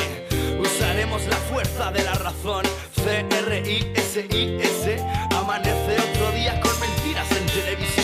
Usaremos la fuerza de la razón. C-R-I-S-I-S. Amanece otro día con mentiras en televisión.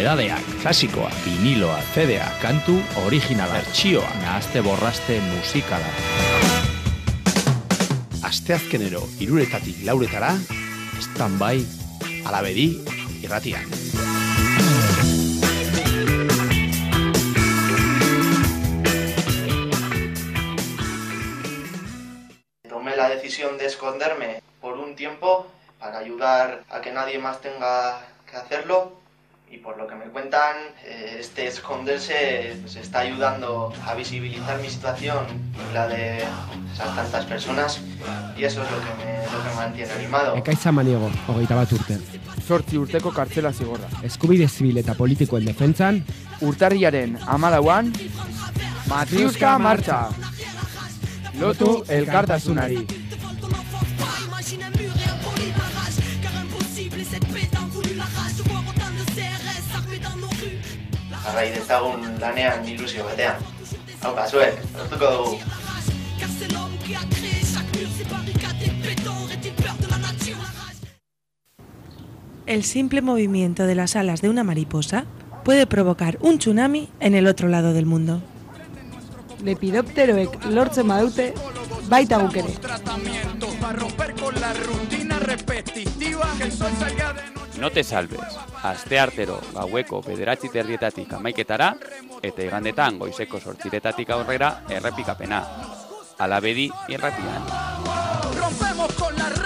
Nobedadeak, klasikoa, viniloa, CDA, kantu originala, bertsioa, nahazte borraste musikala. Asteazkenero iruretatik lauretara, Standby, alabedi, irratian. Tomé la decisión de esconderme por un tiempo para ayudar a que nadie más tenga que hacerlo y por lo que me cuentan, eh, este esconderse pues, está ayudando a visibilizar mi situación y la de esas tantas personas y eso es lo que me, lo que me mantiene animado. Ekaitza maniego, hogeita bat urte. Zortzi urteko kartzela zigorra. Eskubide zibil eta politikoen defentzan, Urtarriaren amalauan, Matiuska martxa! Lotu elkartasunari. Jarrai dezagun lanean ilusio batean. Hau zuek, lortuko dugu. El simple movimiento de las alas de una mariposa puede provocar un tsunami en el otro lado del mundo. Lepidopteroek lortzen badute, baita guk ere. La No te salves. Asteartero gaueko bederatzi terrietatik amaiketara, eta igandetan goizeko sortziretatik aurrera errepikapena. Alabedi irratian. Rompemos con las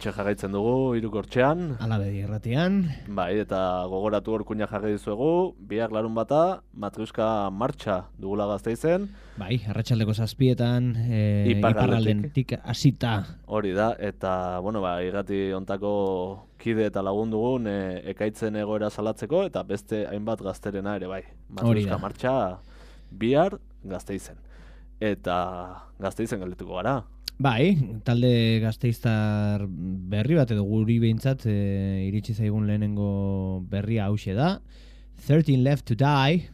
hementxe jarraitzen dugu, irukortxean. Alabedi erratian. Bai, eta gogoratu orkuina jarri dizuegu, bihar larun bata, matriuska martxa dugula gazteizen. Bai, arratsaldeko zazpietan, e, iparraldentik hasita. Hori da, eta, bueno, ba, irrati ontako kide eta lagun dugun e, ekaitzen egoera salatzeko, eta beste hainbat gazterena ere bai. Matriuska martxa bihar gazteizen. Eta gazteizen galdetuko gara. Bai, talde gazteiztar berri bat edo guri behintzat e, iritsi zaigun lehenengo berria hause da. 13 left to die.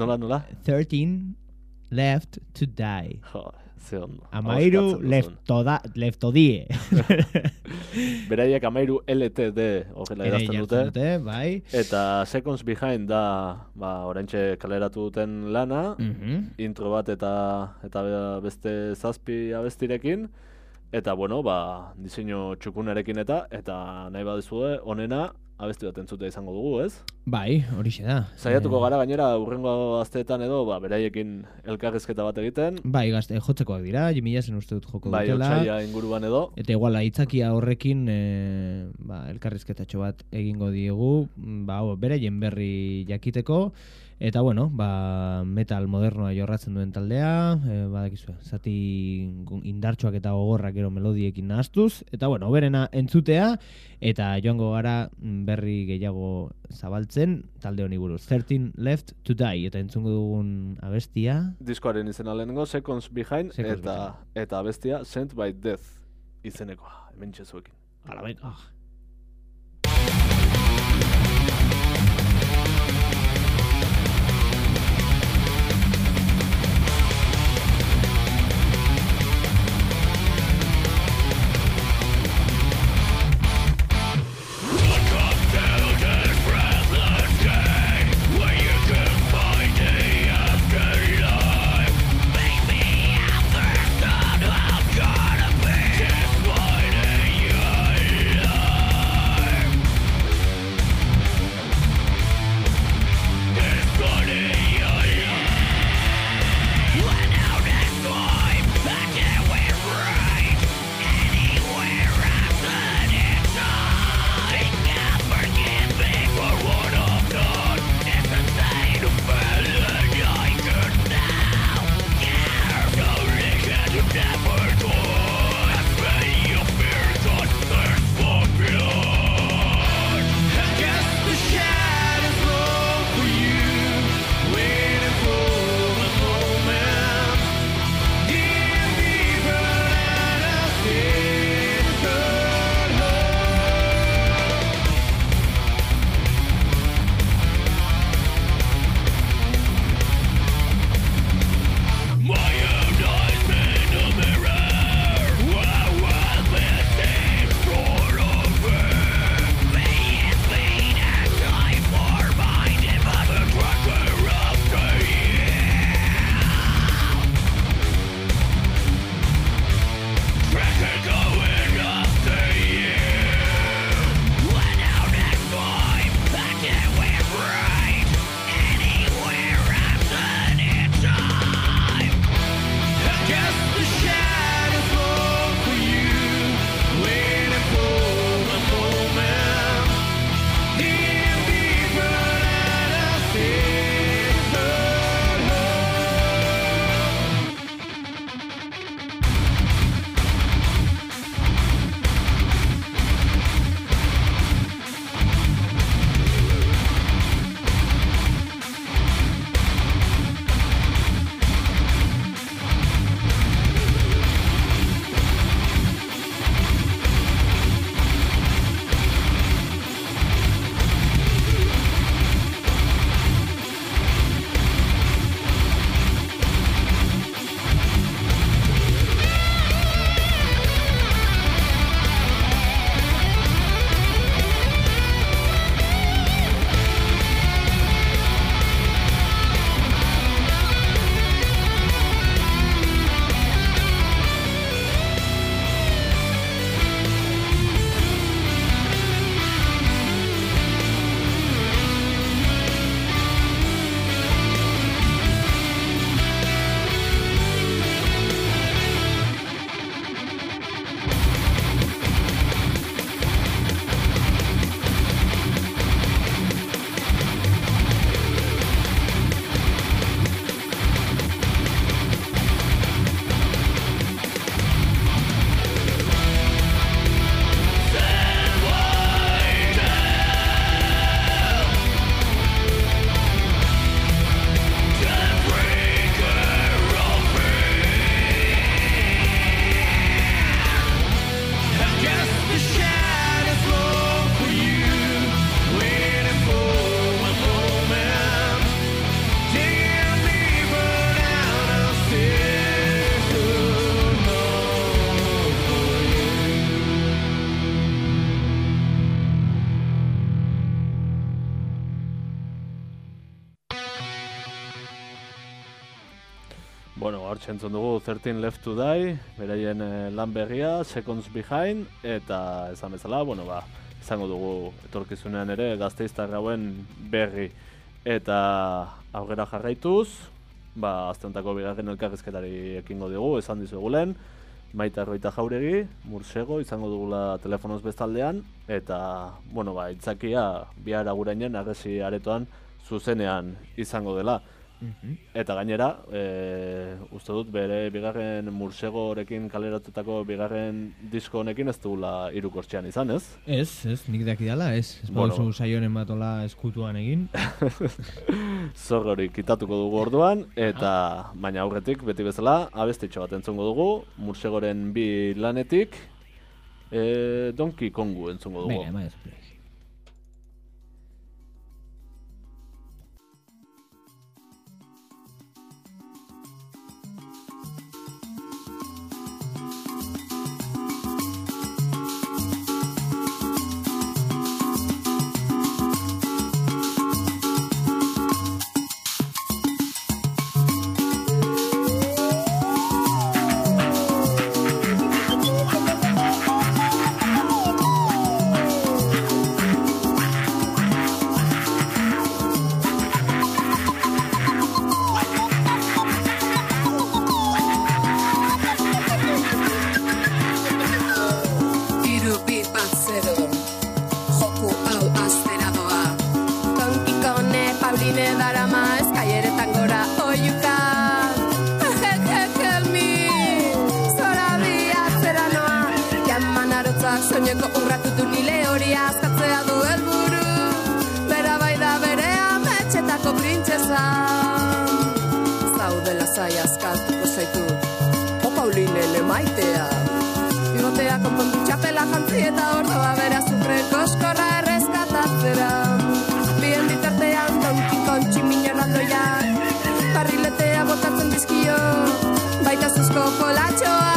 Nola, nola? 13 left to die. Jo, ze ondo. Amairu Ahoskatzen duzun. left to, da, left to die. Beraiek amairu LTD horrela jartzen dute. dute, bai. Eta Seconds Behind da, ba, oraintxe kaleratu duten lana, Mhm. intro bat eta eta beste zazpi abestirekin, eta bueno, ba, diseinu txukunarekin eta, eta nahi badizue, onena, abesti bat entzutea izango dugu, ez? Bai, horixe da. Saiatuko Eh, gara gainera, urrengo asteetan edo, ba, beraiekin elkarrizketa bat egiten, Bai, gazte, jotzekoak dira, Jimmy Jassen uste dut joko bai, dutela. otsaia inguruan edo, Eta igual, aitzakia horrekin e, ba, elkarrizketatxo bat egingo diegu, ba, hau, beraien berri jakiteko, eta bueno, ba, metal modernoa jorratzen duen taldea, e, badakizu, zati indartsuak eta gogorrak gero melodiekin nahaztuz, eta bueno, berena entzutea, eta joango gara mm, berri gehiago zabaltzen talde honi buruz. 13 Left to Die, eta entzungo dugun abestia, diskoaren izena lehenengo, Seconds Behind, Seconds eta, eta abestia Sent by Death izenekoa, hemen txezuekin. Ala, venga. Entzun dugu 13 Left to Die, beraien eh, lan berria, Seconds Behind, eta esan bezala, bueno, ba, izango dugu etorkizunean ere gazteiztar hauen berri. Eta aurrera jarraituz, ba, aztentako bigarren elkarrizketari ekingo dugu, esan dizuegu lehen, Maita Erroita Jauregi, Mursego, izango dugula telefonoz bestaldean, eta, bueno, ba, itzakia bihar agurainen agesi aretoan zuzenean izango dela. Eta gainera, e, uste dut bere bigarren Mursegorekin kaleratutako bigarren disko honekin ez dugula irukortxean izan, ez? Ez, ez, nik daki dala, ez. Ez Bueno. bueno. saionen batola eskutuan egin. Zor hori kitatuko dugu orduan, eta baina aurretik, beti bezala, abestitxo bat entzungo dugu, Mursegoren bi lanetik, e, Donkey Kongu entzungo dugu. Venga, ema Arotzak soineko urratutu nile hori askatzea du helburu. Bera bai da bere ametxetako printzesa. Zaudela zai askatuko zaitu O Pauline le maitea. Bigotea konpondu txapela jantzi eta ordoa bera zufre koskorra erreskatatzera. Bien ditartean donki kontxi minerraldoiak Barriletea botatzen dizkio Baita zuzko kolatxoa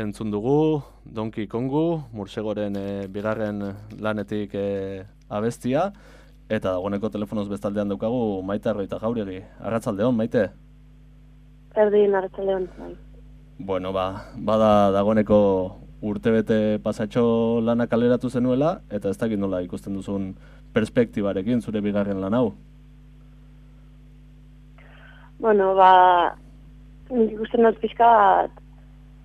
entzun dugu, Donkey Kongu, Mursegoren e, bigarren lanetik e, abestia, eta dagoeneko telefonoz bestaldean daukagu Maite Arroita Jauregi. Arratzaldeon, Maite? Erdin hartzaleon, bai. Bueno, ba, bada dagoeneko urtebete pasatxo lana kaleratu zenuela, eta ez dakit nola ikusten duzun perspektibarekin zure bigarren lan hau. Bueno, ba, nik ikusten dut pixka bat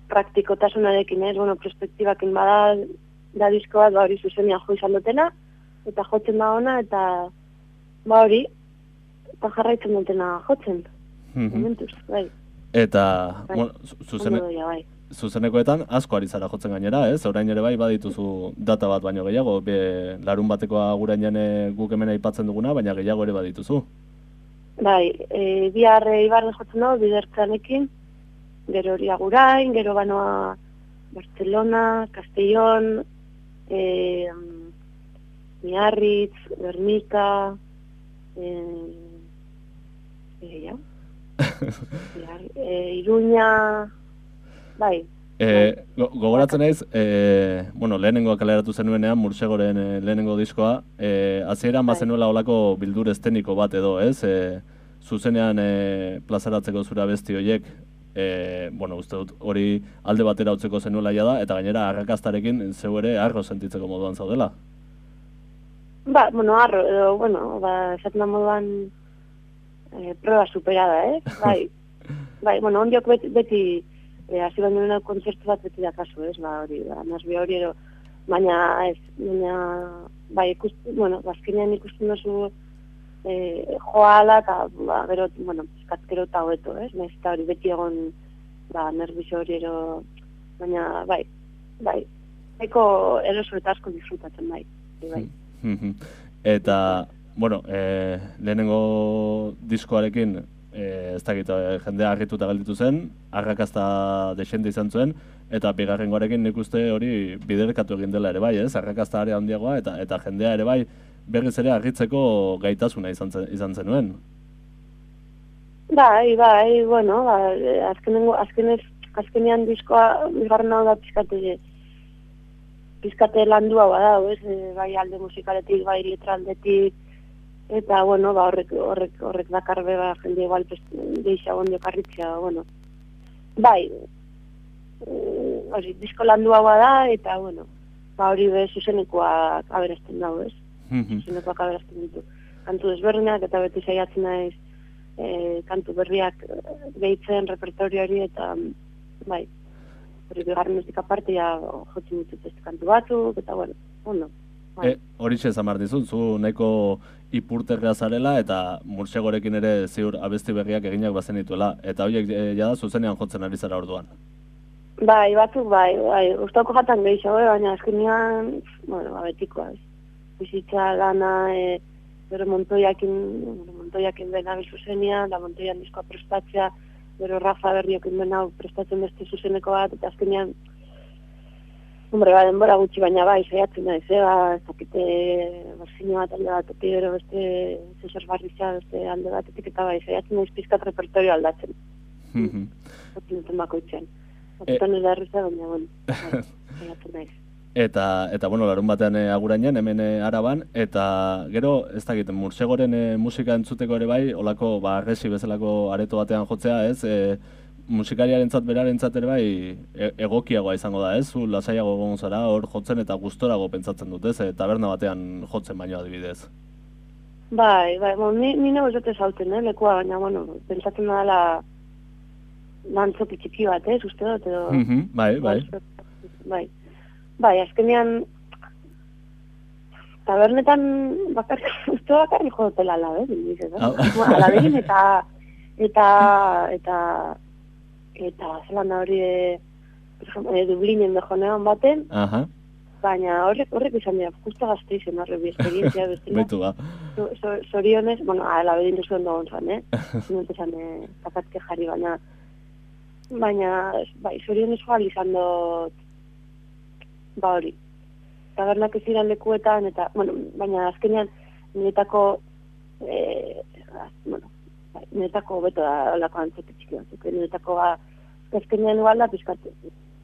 praktikotasunarekin, ez? Bueno, perspektibakin bada da disko bat, ba hori zuzenean jo izan dutena, eta jotzen da ona, eta ba hori, eta jarraitzen dutena jotzen. Momentuz, bai. Eta, Bai. bueno, zu- zuzene, doia, bai. zuzenekoetan asko ari zara jotzen gainera, ez? Orain ere bai badituzu data bat baino gehiago, be, larun batekoa gurainan eh, guk hemen aipatzen duguna, baina gehiago ere badituzu. Bai, e, bihar e, ibarren jotzen dago, bidertzanekin, gero hori agurain, gero banoa Barcelona, Castellón, e, Miarritz, Gernika, e, e, ja? E, Iruña, bai, E, go- gogoratzen naiz, e, bueno, lehenengoa kaleratu zenuenean, Mursegoren e, lehenengo diskoa, e, hasieran bazenuela olako bildur esteniko bat edo, ez? E, zuzenean e, plazaratzeko zura besti horiek, e, bueno, uste dut hori alde batera utzeko zenuela jada, eta gainera arrakastarekin zeu ere arro sentitzeko moduan zaudela. Ba, bueno, arro, edo, bueno, ba, esaten da moduan eh, prueba superada, eh? Bai, bai, bueno, ondiok beti, beti eh, hasi baino nena kontzertu bat beti da kasu, ez? Ba, hori, ba, nasbi hori ero, baina ez, baina, bai, ikust, bueno, bazkenean ikusten duzu eh, joala, eta, ba, gero, bueno, pizkat gero eta hobeto, ez? Naiz eta hori beti egon, ba, nervizio hori ero, baina, bai, bai, eko eroso eta asko disfrutatzen, bai, bai. bai. Mhm. Eta, bueno, e, lehenengo diskoarekin, e, ez dakit, e, jendea harrituta gelditu zen, arrakasta desente izan zuen, eta bigarrengoarekin nik uste hori biderkatu egin dela ere bai, ez? Arrakasta area handiagoa, eta eta jendea ere bai berriz ere harritzeko gaitasuna izan, zen, izan zenuen. Bai, bai, bueno, ba, azkenengo, azkenez, azkenean diskoa, bigarren hau da pizkate, pizkate landua bada, ez, e, bai alde musikaletik, bai letraldetik, eta, bueno, ba, horrek, horrek, horrek dakar be, ba, jende igual, deixa ondio karritzea, bueno. Bai, eh, hori, disko landua bada, eta, bueno, ba, hori be, zuzenekoak aberazten dago, ez? Zuzenekoak aberazten ditu. Kantu desberdinak, eta beti saiatzen naiz, e, kantu berriak eh, gehitzen repertorioari eta bai, hori bigarren musika partia jotzen ditut beste kantu batzuk, eta bueno, ondo. Bai. E, hori zamar dizut, zu nahiko ipurterrea zarela eta mursegorekin ere ziur abesti berriak eginak bazen dituela. Eta horiek e, jada zuzenean jotzen ari zara orduan. Bai, batzuk bai, bai, gustoko jatan gehiago, eh, baina azkenean, bueno, ba, betikoa, ez. Bizitza lana, e, bero montoiakin, montoiakin bena zuzenean, da montoian diskoa prestatzea, bero Rafa berriokin bena prestatzen beste zuzeneko bat, eta azkenean, hombre, ba, denbora gutxi baina bai, saiatzen naiz, eh, ba, ez dakite, barzino bat alde batetik, bero beste, zesar barrizia beste alde batetik, eta bai, saiatzen naiz pizkat repertorio aldatzen, jotzen duten bakoitzean. Batzutan ez da erreza, baina, bueno, saiatzen naiz. Eta, eta bueno, larun batean e, agurainan, hemen e, araban, eta gero, ez dakit, mursegoren e, musika entzuteko ere bai, olako, ba, arresi bezalako areto batean jotzea, ez, e, musikariarentzat berarentzat ere bai, e, egokiagoa izango da, ez, zu lasaiago egon zara, hor jotzen eta gustorago pentsatzen dut, ez, e, taberna batean jotzen baino adibidez. Bai, bai, bon, ni, ni nago jote zauten, eh, lekua, baina, bueno, pentsatzen da dela dantzoki txiki bat, eh, uste dut, edo... Mhm, bai, bai. Bai, bai, azkenean tabernetan bakarrik, uste bakarrik jo dutela alabedin, dices, eh? Ah. Bueno, alabedin eta eta eta eta zelan da hori e, Dublinen bejonean baten, Aha, baina horrek horrek izan dira, justo gazteizen horrek bi esperientzia bestela. ba. So- so- Zorionez, bueno, ala bedin duzu ondo gontzan, eh? Zinut esan, eh, jari, baina, baina, bai, zorionez joan izan dut, ba hori, tabernak ez ziren lekuetan, eta, bueno, baina azkenean, niretako, eh, bueno, bai, niretako beto da, olako antzote txiki batzuk, niretako, ba, azkenean igual da, pizkat,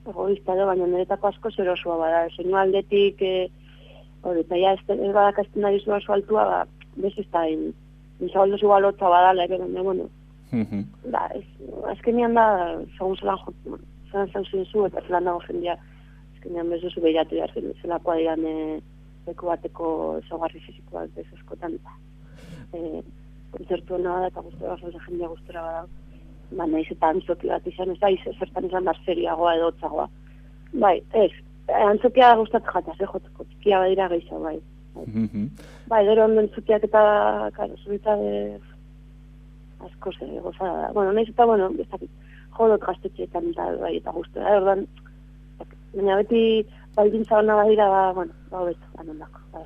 egoista edo, baina niretako asko zerosua bada, soinu aldetik, eh, hori, eta ja, ez, ez badak ez nahi zu oso altua, ba, bez ez da, in, inzabaldo zu balotza badala, ere, baina, bueno, Mhm. da, ez, azkenean da, segun zelan jo, zelan zauzien zu, eta zelan dago jendea, azkenean bez duzu behiratu behar, zel- zelakoa diran e, leku bateko ezaugarri fizikoak bez askotan, e, kontzertu hona da, eta guztora oso jendea guztora bada, ba, nahiz eta antzoki bat izan, ez da, iz- zertan izan da serioagoa edo hotzagoa. Bai, ez, antzokia da gustatzen jataz, eh, jotzeko, txikia badira gehiago, bai. Mhm. Bai, gero ondo entzukiak eta, karo, zurita de asko zer gozada da. Bueno, nahiz eta, bueno, ez dakit, jodot gaztetxeetan eta, bai, eta guztu da, ordan, baina beti baldintza hona badira, ba, bueno, ba, hobeto, anondako, bai.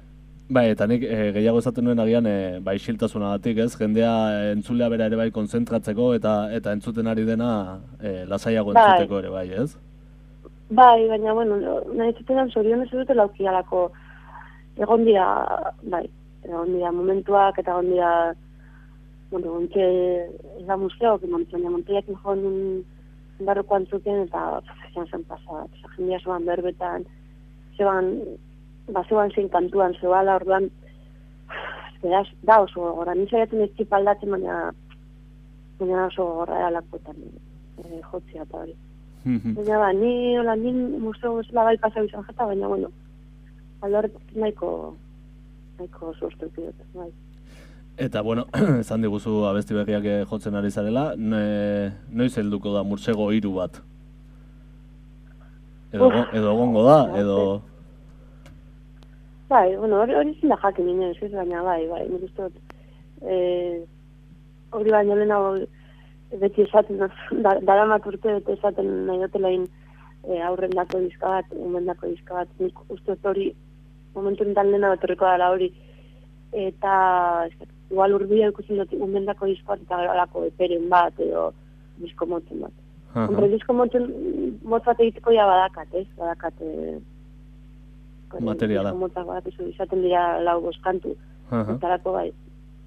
Bai, eta nik e, gehiago esaten nuen agian e, bai isiltasunagatik, ez? Jendea e, entzulea bera ere bai konzentratzeko eta eta entzuten ari dena e, lasaiago Bai. entzuteko ere bai, ez? Bai, baina, bueno, nahi zutenan zorionez ez dute laukialako egon dira, bai, egon dira momentuak eta egon dira, bueno, ontxe, ez da museo, que montzen, ja, joan un barroko antzuken eta zean zen pasat, oza, jendia zoan berbetan, zeban, ba, zeban zein kantuan, zebala, orduan, beraz, da oso gogorra, ni saiatzen ez txip aldatzen, baina, baina oso gogorra eralakoetan, e, jotzia eta hori. Mhm. Baina ba, ni, hola, ni museo bezala bai pasau izan jata, baina, bueno, horretatik nahiko, nahiko dut, bai. Eta, bueno, esan diguzu abesti berriak eh, jotzen ari zarela, ne, noiz helduko da mursego hiru bat? Edo, Uf. edo egongo da, edo... Bai, bueno, hori hori zin da jakin inoiz, ez baina bai, bai, nik uste dut, eh, hori baino lehenago beti esaten, da, daramat urte beti esaten nahi dutelain eh, aurren dako dizka bat, umen dako dizka bat, nik uste dut hori, momentu enten lehenago etorriko dela hori, eta ez igual urbila ikusten dut umen dako dizka bat, eta gero alako eperen bat, edo disko motzen bat. Aha. Hombre, disko motzen, motz bat egiteko ja badakat, ez? Badakat, eh, Materiala. motzak badakizu, izaten dira lau bost kantu, Aha. etarako bai.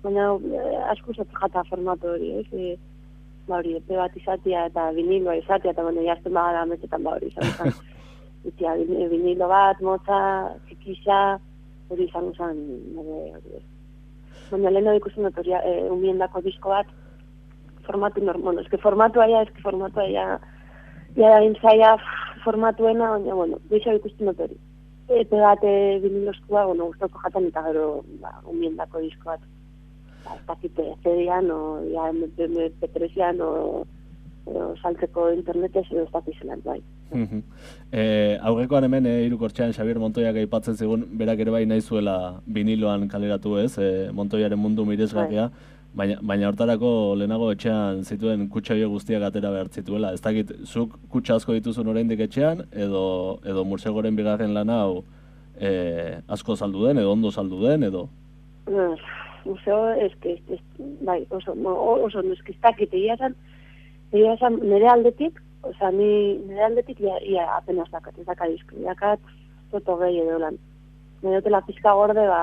Baina eh, asko zat jata formatu hori, ez? E, ba hori, epe bat izatia eta viniloa izatia, eta bueno, jazten bagara ametsetan ba hori izan zen. Itia, vin- vinilo bat, motza, txikisa, hori izan zen, nire, hori. Baina lehen hori ikusten dut hori, e, umiendako disko bat, formatu normal, bueno, eske formatu aia, eske formatu aia, ja da formatuena, baina, bueno, deixa ikusten dut hori. Epe bat e, vinilozkoa, bueno, gustoko jatan eta gero, ba, umiendako disko bat. Ba, ez dakite, CD-an, o, ja, MP3-an, o, o saltzeko internetez, edo ez dakizelan, bai. Mhm. Eh, aurrekoan hemen e, irukortxean Xabier Montoiak aipatzen zigun, berak ere bai nahi zuela viniloan kaleratu ez, e, Montoiaren mundu miresgarria, baina, baina hortarako lehenago etxean zituen kutsa horiek guztiak atera behar zituela. Ez dakit, zuk kutsa asko dituzun oraindik etxean, edo, edo Mursegoren bigarren lan hau e, asko saldu den, edo ondo saldu den, edo... Eh, museo, que, ez, bai, oso, no, oso, no, ez dakit, egia egia esan, nire aldetik, oza, ni, nire aldetik, ia, ia apenas dakat, ez dakat disko, dakat, toto gehi edo lan. Nire dutela pizka gorde, ba,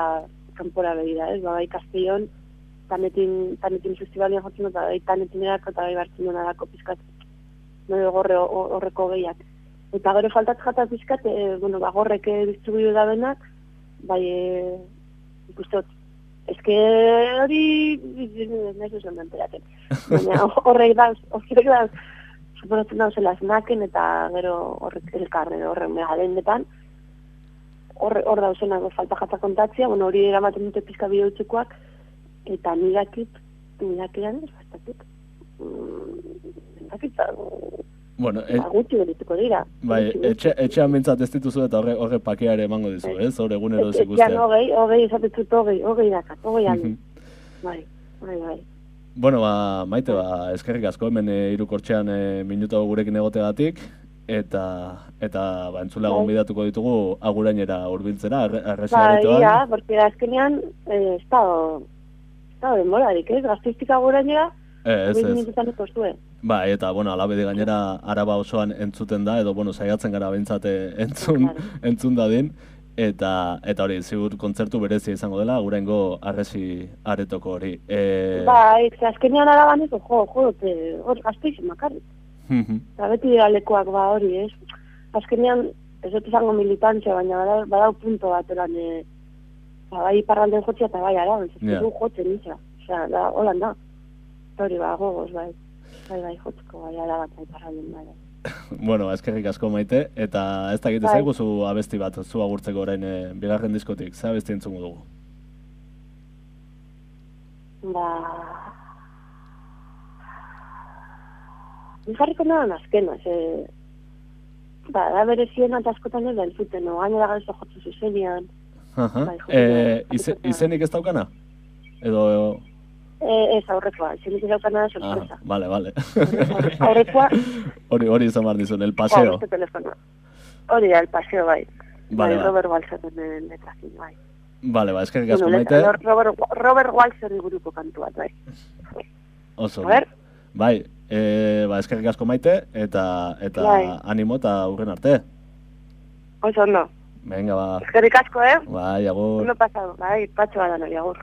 kanpora begira, ez, ba, bai, Castellon, tanetin, tanetin festivalian jotzen dut, ba, bai, tanetin erako, eta bai, bartzen dut erako pizkat, nire gorre ho- horreko gehiak. Eta gero faltat jata pizkat, e, bueno, ba, gorrek eh, distribuidu da benak, bai, e, ikuste Ez que hori, nahi zuzen enteratzen. Baina horrek da, horrek da, suposatzen da zela snaken eta gero horrek elkarren horrek megalendetan. Hor, hor da falta jata kontatzia, bueno, hori eramaten dute pizka bideutzekoak, eta nirakit, nirakiran, ez bastakit, ez dakit, Bueno, e, ba, gutxi berituko dira. bai, etxe, etxean mintzat ez dituzu eta horre, horre pakea ere emango dizu, ez? Hor egunero ez Etxean ikustean. hogei, hogei esatetut hogei, hogei dakat, hogei alde. Mhm. Bai, bai, bai. Bueno, ba, maite, ba, eskerrik asko hemen e, irukortxean e, minuta gurekin egotegatik, eta eta ba, entzula Bai. gonbidatuko ditugu agurainera hurbiltzera, arre- Bai, ia, porque azkenean, eh, ez da, ez da denborarik, ez? Gazteiztika gurainera, Eh, ez, ez. Minututan ikostue. Ba, eta, bueno, alabedi gainera araba osoan entzuten da, edo, bueno, saiatzen gara behintzate entzun, entzun dadin, eta, eta hori, ziur kontzertu berezia izango dela, gurengo arresi aretoko hori. E, Bai, ze azkenean ez, jo, jo, te, hor gazteizen makarrik. mhm. Eta beti dira lekuak ba hori, ez? Azkenean, ez dut izango militantzia, baina badau, badau punto bat eran, e, Ba, bai iparralden jotzea eta bai ara, ez Ja. du jotzen itza. Osea, da, holan da. Eta hori ba, gogoz, bai. Bai, bai, jotzeko, bai, ara bat iparralden, bai. Bueno, eskerrik asko maite, eta ez dakit ez Bai. zu abesti bat zu agurtzeko orain e, bigarren diskotik, ze abesti entzungo dugu. Ba... Nijarriko nahan azkena, ze... Ba, da bere eta askotan da entzuten, no? Gainera gaizto jotzen zuzenean. Aha. Bai, Eh, ize- izenik ez daukana? Edo... E, ez aurrekoa, izenik ez daukana da sorpresa. Ah, vale, vale. Aurrekoa, hori hori izan behar dizun, el Paseo. Hori da, el paseo, bai. Vale, bai. Robert Walseren letrazin, bai. Vale, ba, eskerrik asko maite. Robert, Robert Walser guruko kantu bat, bai. Oso. A ver. Bai, e, ba, eskerrik asko maite, eta eta Bai. animo eta hurren arte. Oso ondo. Venga, ba. Eskerrik asko, eh? Bai, agur. Ondo pasado, bai, patxo badan hori, agur.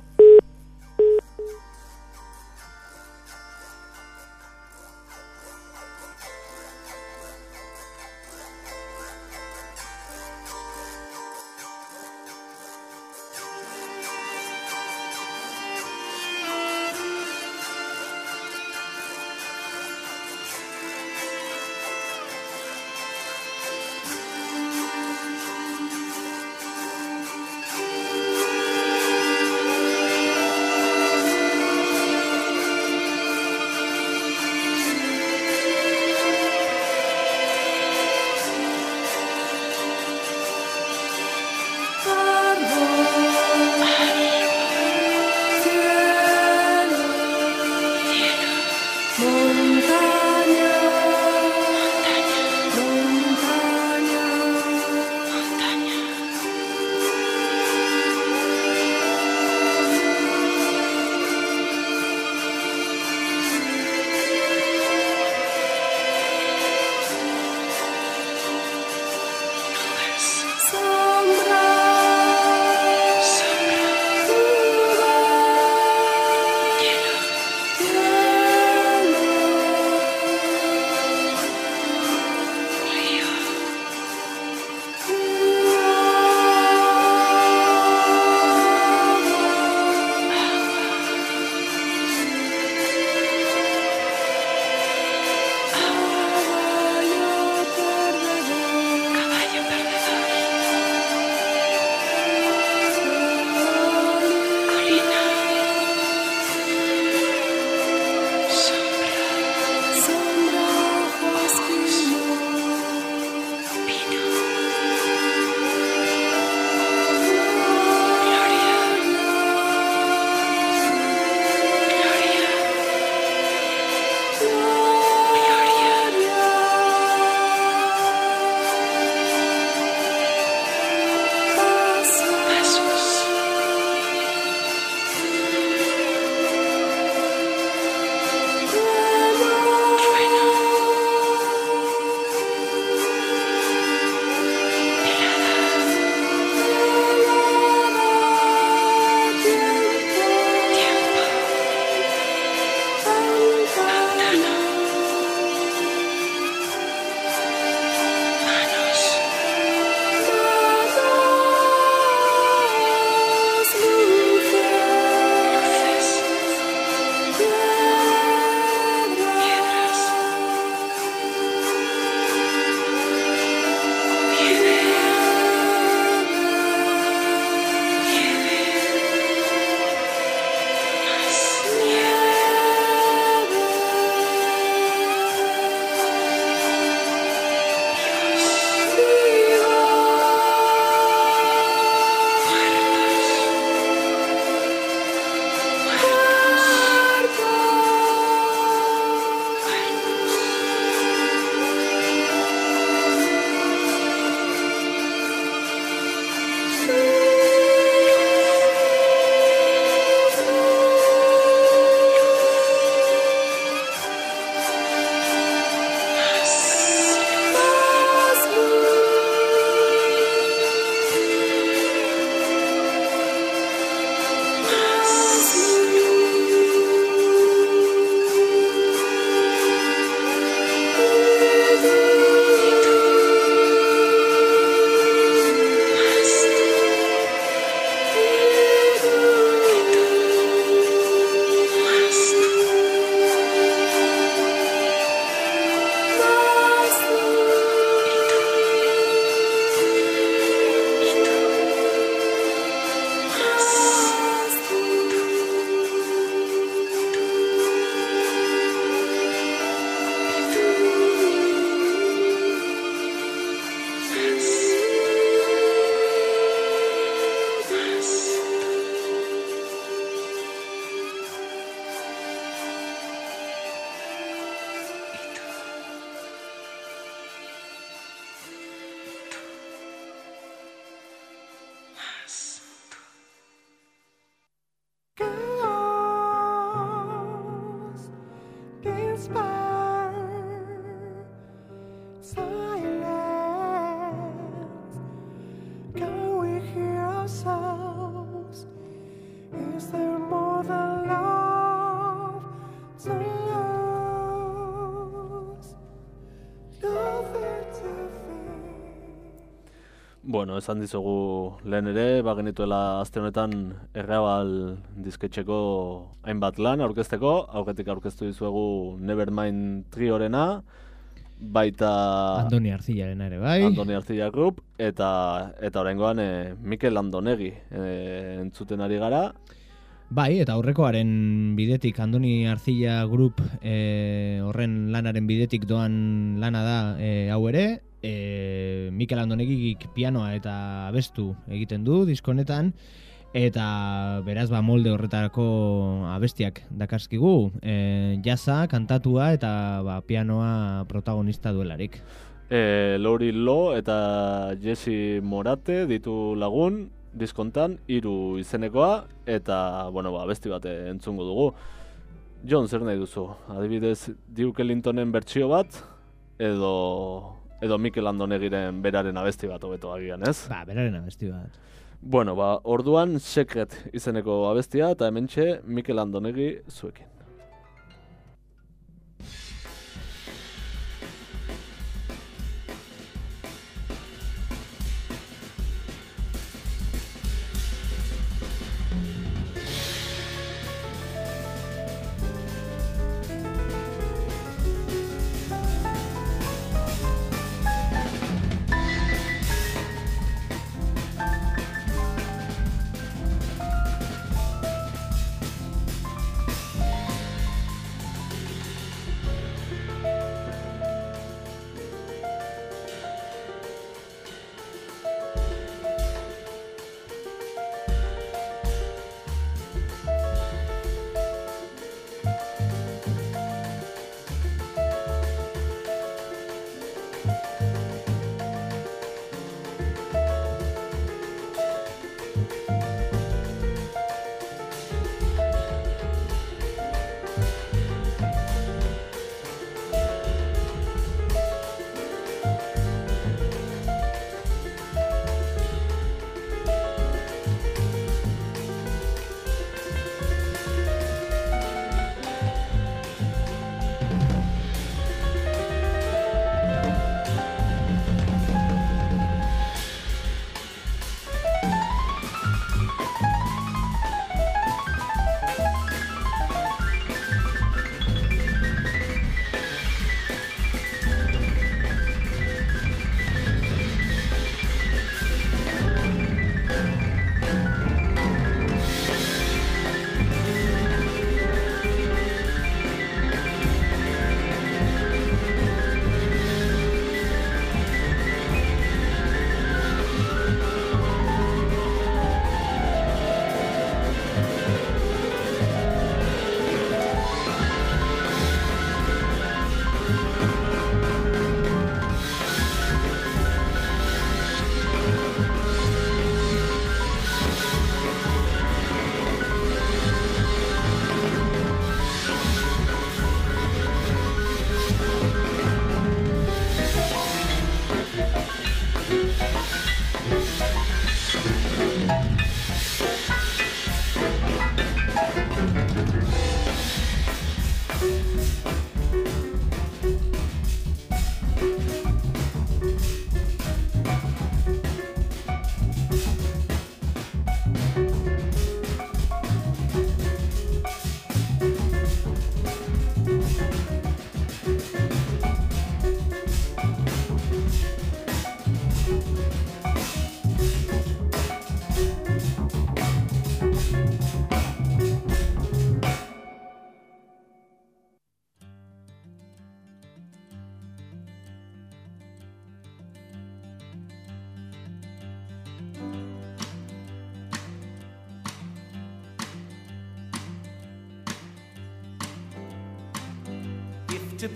Bueno, esan dizugu lehen ere, ba genituela aste honetan erreabal disketxeko hainbat lan aurkezteko, aurketik aurkeztu dizuegu Nevermind triorena, baita... Andoni Arzilaren ere, bai. Andoni Arzilla Group, eta, eta oraingoan e, Mikel Andonegi e, entzuten ari gara. Bai, eta aurrekoaren bidetik, Andoni Arzilla Group e, horren lanaren bidetik doan lana da e, hau ere, e, Mikel Andonegik pianoa eta abestu egiten du diskonetan, eta beraz ba molde horretarako abestiak dakarzkigu, e, jazza, kantatua eta ba, pianoa protagonista duelarik. E, Lori Lo eta Jesse Morate ditu lagun, diskontan, hiru izenekoa, eta, bueno, ba, besti bat entzungo dugu. John, zer nahi duzu? Adibidez, Duke Ellingtonen bertsio bat, edo, edo Mikel Andonegiren beraren abesti bat hobeto agian, ez? Ba, beraren abesti bat. Bueno, ba, orduan Secret izeneko abestia, eta hementxe Mikel Andonegi zuekin.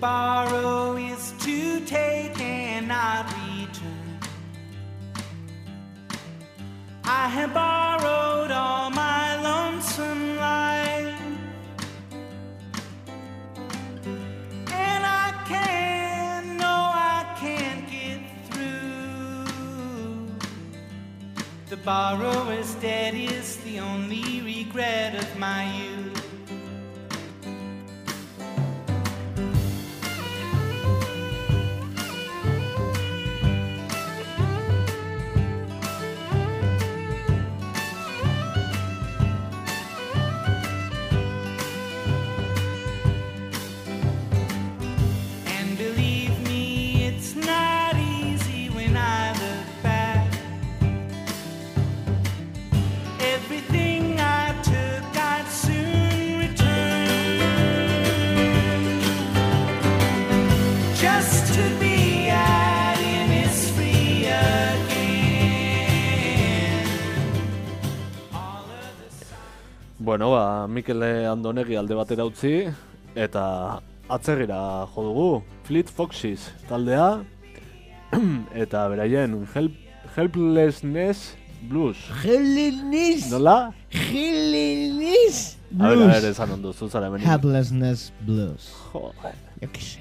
Borrow is to take and not return, I have borrowed all my lonesome life, and I can't, no, I can't get through. The borrower's debt is the only regret of my youth. Bueno, ba, Mikele Andonegi alde batera utzi, eta atzerrira jo dugu, Fleet Foxes taldea, eta beraien help, Helplessness Blues. Helplessness Nola? Helplessness A ver, a Blues. ver, esan ondo, zu zara hemen. Helplessness Blues. Jo. Jo que se.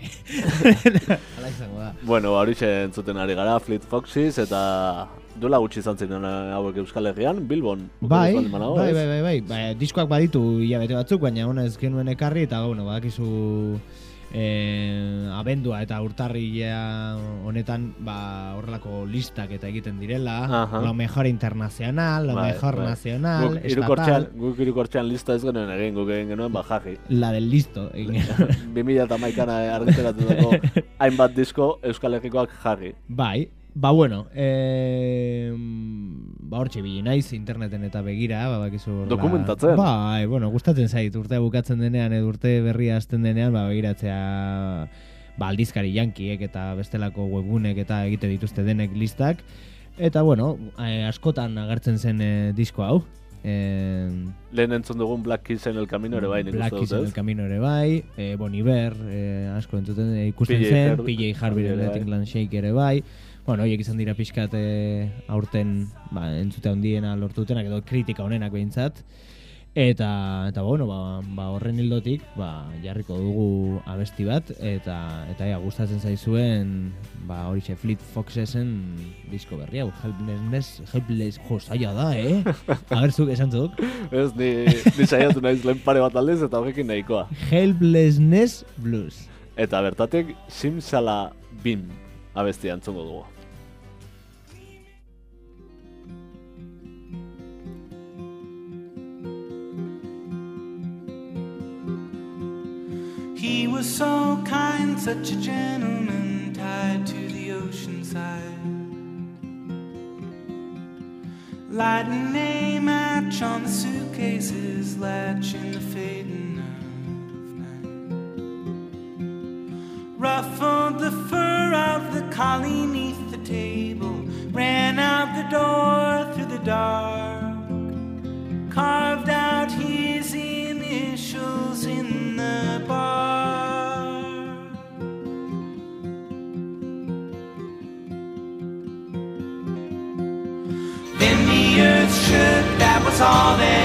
Hala izango da. Bueno, ba, horixe entzuten ari gara, Fleet Foxes, eta duela gutxi izan ziren hauek Euskal Herrian, Bilbon. Bai, bai, bai, bai, bai, bai, diskoak baditu hilabete batzuk, baina ona ez genuen ekarri, eta bueno, badakizu eh, abendua eta urtarria honetan ba, horrelako listak eta egiten direla, Aha. lo mejor internacional, lo Bai, mejor bai. nacional, Guk estatal, guk irukortxean lista ez genuen egin, guk egin genuen bajarri. la del listo. egin genuen. 2000 eta maikana argiteratutako hainbat disko Euskal Herrikoak jarri. Bai, ba bueno, eh, ba hortxe bili naiz interneten eta begira, ba bakizu Dokumentatzen. Bai, bueno, gustatzen zait urtea bukatzen denean edo urte berria hasten denean, ba begiratzea ba aldizkari jankiek eta bestelako webgunek eta egite dituzte denek listak. Eta bueno, eh, askotan agertzen zen eh, disko hau. Eh, Lehen entzun dugun Black Keys en el Camino ere bai, nik Black Keys en el Camino ere bai, eh, Bon Iver, eh, asko entzuten eh, ikusten zen, Harvey- PJ Harvey ere Let bai. England Shake ere bai. Bueno, horiek izan dira pixkat eh, aurten ba, entzute handiena lortutenak edo kritika honenak behintzat. Eta, eta bueno, ba, ba horren hildotik ba, jarriko dugu abesti bat eta eta ja, gustatzen zaizuen ba horixe Fleet Foxesen disko berri hau Helplessness Helpless jo zaila da eh a ber zuk esan zuk Ez, ni, ni saiatu naiz lehen pare bat aldez eta horrekin nahikoa. Helplessness Blues Eta bertatik Simsala Bim abestia entzungo dugu. He was so kind, such a gentleman, tied to the ocean side. Lighting a match on the suitcases, latch in the fading of night. Ruffled the fur of the collie neath the table, ran out the door through the dark, all there.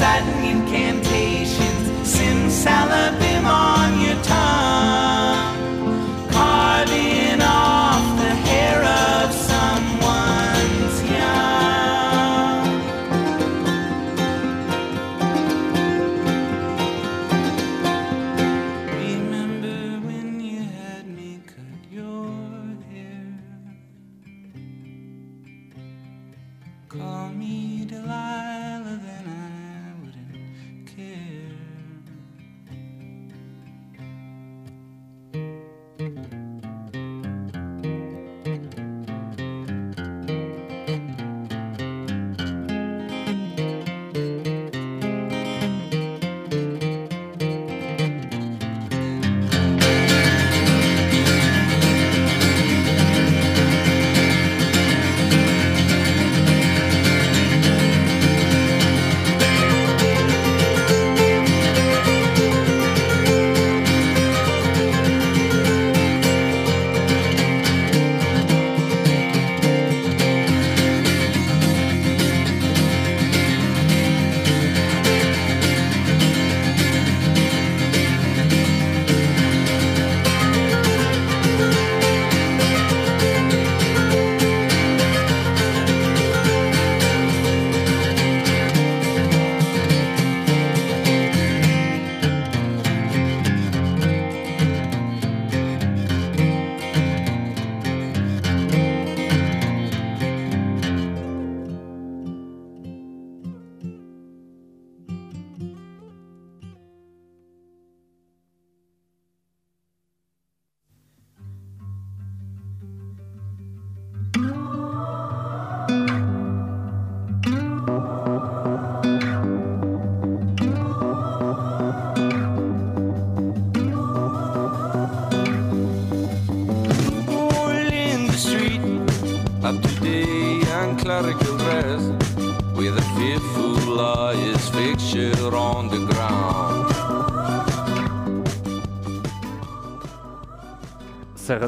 Reciting incantations? Simsalabim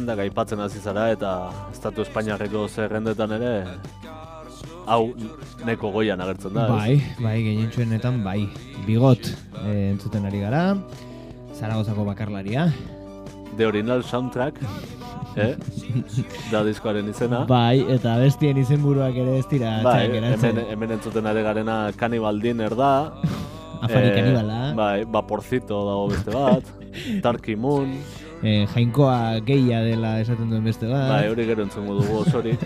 zerrendak aipatzen hasi zara eta Estatu Espainiarreko zerrendetan ere hau neko goian agertzen da. ez? Bai, bai, gehientsuenetan bai. Bigot eh, entzuten ari gara. Zaragozako bakarlaria. The Original Soundtrack, eh? da diskoaren izena. Bai, eta bestien izenburuak ere ez dira Bai, hemen, hemen entzuten ari garena Cannibal Dinner da. Afari Cannibala. Bai, Vaporcito dago beste bat. Darky Moon. Eh, jainkoa geia dela esaten duen beste bat. Bai, hori gero entzungo dugu osorik.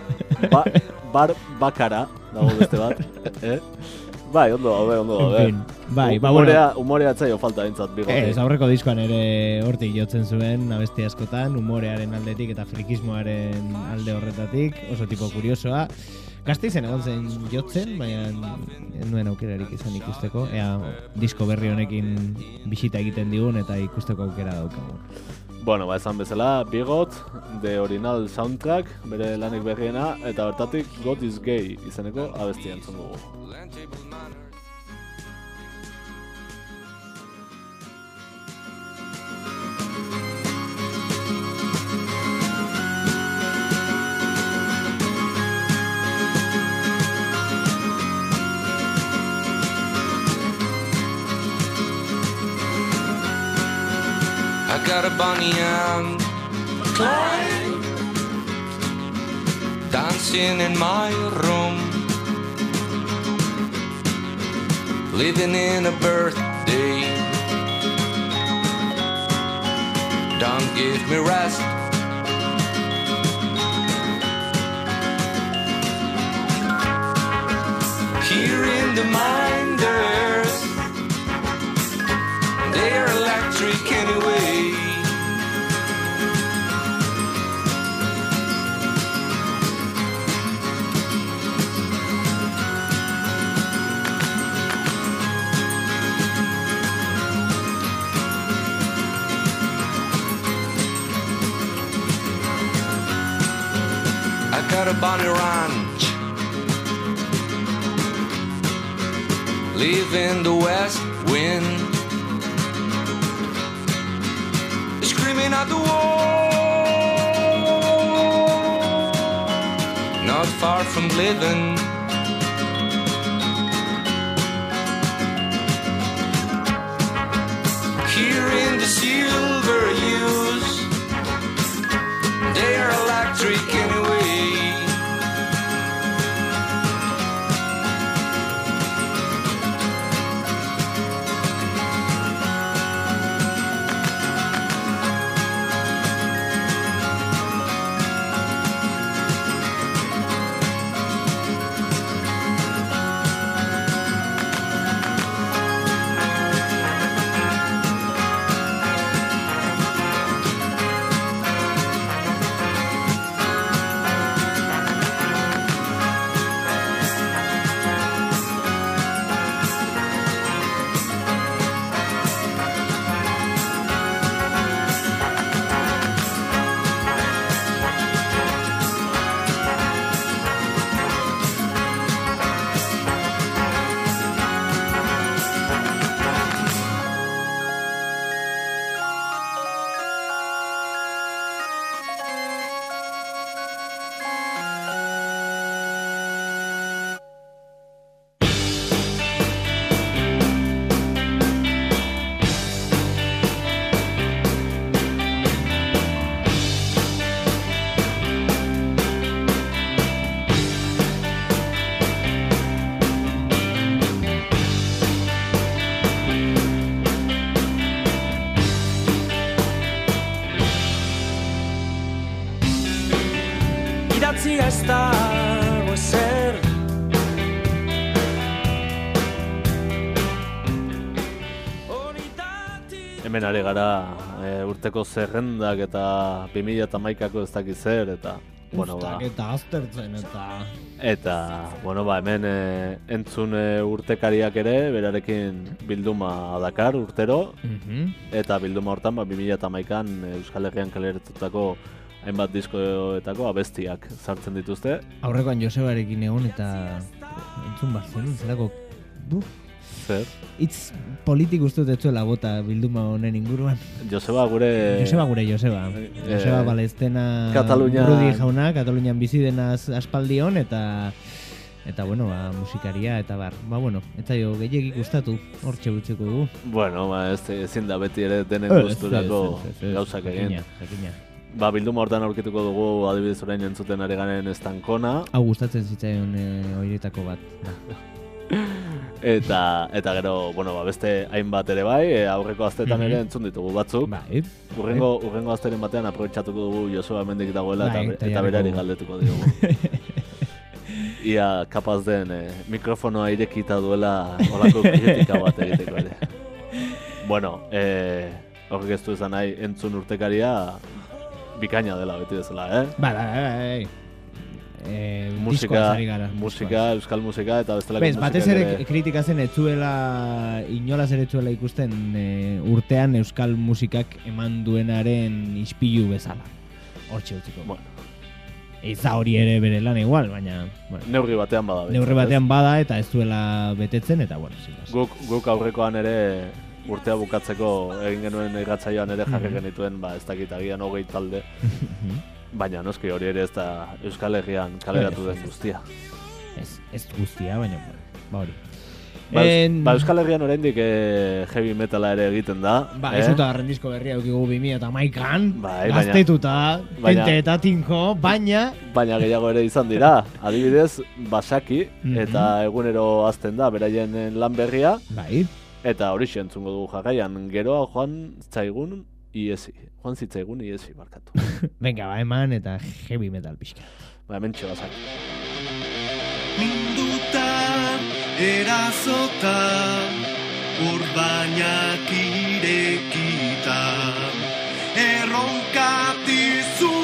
Ba, bar bakara dago beste bat. eh? Bai, ondo daude, ondo daude. En fin, bai, ba, Humorea, humorea atzaio falta dintzat bigoti. Ez, aurreko diskoan ere hortik jotzen zuen, abesti askotan, umorearen aldetik eta frikismoaren alde horretatik, oso tipo kuriosoa. Gazteizen egon zen jotzen, baina nuen aukerarik izan ikusteko, ea disko berri honekin bisita egiten digun eta ikusteko aukera daukagu. Bueno, ba, esan bezala, Bigot, The Original Soundtrack, bere lanik berriena, eta bertatik God is Gay izeneko abestia entzun a Bonnie and Clyde dancing in my room, living in a birthday. Don't give me rest. Here in the minders, they're electric anyway. Got a Bonnie Ranch. In the west wind. Screaming at the wall. Not far from living. Here in the silver hues. They're electric ari gara e, urteko zerrendak eta 2008ako ez dakiz zer, eta... Bueno, ba, eta aztertzen eta... Eta, bueno, ba, hemen e, entzun e, urtekariak ere, berarekin bilduma dakar urtero, Mhm. eta bilduma hortan, ba, 2008an Euskal Herrian kaleretutako hainbat diskoetako abestiak sartzen dituzte. Aurrekoan Josebarekin egon eta entzun bat zenun, zerako du, Zer? hitz politik uste dut etzuela bota bilduma honen inguruan. Joseba gure... Joseba gure, Joseba. Eh, Joseba Balestena Katalunian- Rudi jauna, Katalunian bizi denaz aspaldion eta eta bueno, ba, musikaria eta bar. Ba bueno, eta jo gehiagik gustatu, hortxe utziko dugu. Bueno, ba, ez, ezin da beti ere denen gusturako gauzak egin. jakina. Ba, bilduma hortan aurkituko dugu adibidez orain entzuten ari garen estankona. Hau gustatzen zitzaion e, horietako bat. Eta, eta gero, bueno, ba, beste hainbat ere bai, e, aurreko astetan Mhm. ere entzun ditugu batzuk. Bai. Urrengo, urrengo asteren batean aprobetxatuko dugu Josua mendik dagoela Bai, eta, eta eta berari dugu. galdetuko diogu. Ia kapaz den eh, mikrofonoa irekita duela olako kritika bat egiteko ere. Bueno, eh, horrek ez du izan nahi entzun urtekaria bikaina dela beti bezala, eh? Bai, bai, bai, bai. Eh, musika, gara, musika, euskal musika eta bestelako Bez, batez ere kritika zen etzuela, inolaz ere etzuela ikusten e, urtean euskal musikak eman duenaren ispilu bezala. Hortxe utziko. Bueno. Ez da hori ere bere lan igual, baina... Bueno, Neurri batean bada. neurri behintzat, ez? batean bada eta ez duela betetzen, eta bueno, zin, Guk, guk aurrekoan ere urtea bukatzeko egin genuen irratsaioan ere jarri Mhm. genituen, ba, ez dakit agian hogei talde. Baina noski hori ere ez da Euskal Herrian kaleratu den guztia. Ez, ez guztia, baina, ba hori. Ba, En- ba Euskal Herrian oraindik eh, heavy metala ere egiten da. Ba, eh? ez dut agarren disko berria eukigu 2000 eta maikan, Bai, baina- gaztetuta, baina- tente eta tinko, baina... Baina gehiago ere izan dira. Adibidez, Basaki Mhm. eta egunero azten da beraien lan berria. Bai. Eta hori entzungo dugu jarraian. Geroa joan zaigun iesi. Joan zitzaigun iesi markatu. Venga, ba, eman eta heavy metal pixka. ba, hemen Basaki. Minduta, erazota, urbainak irekita, erronkatizu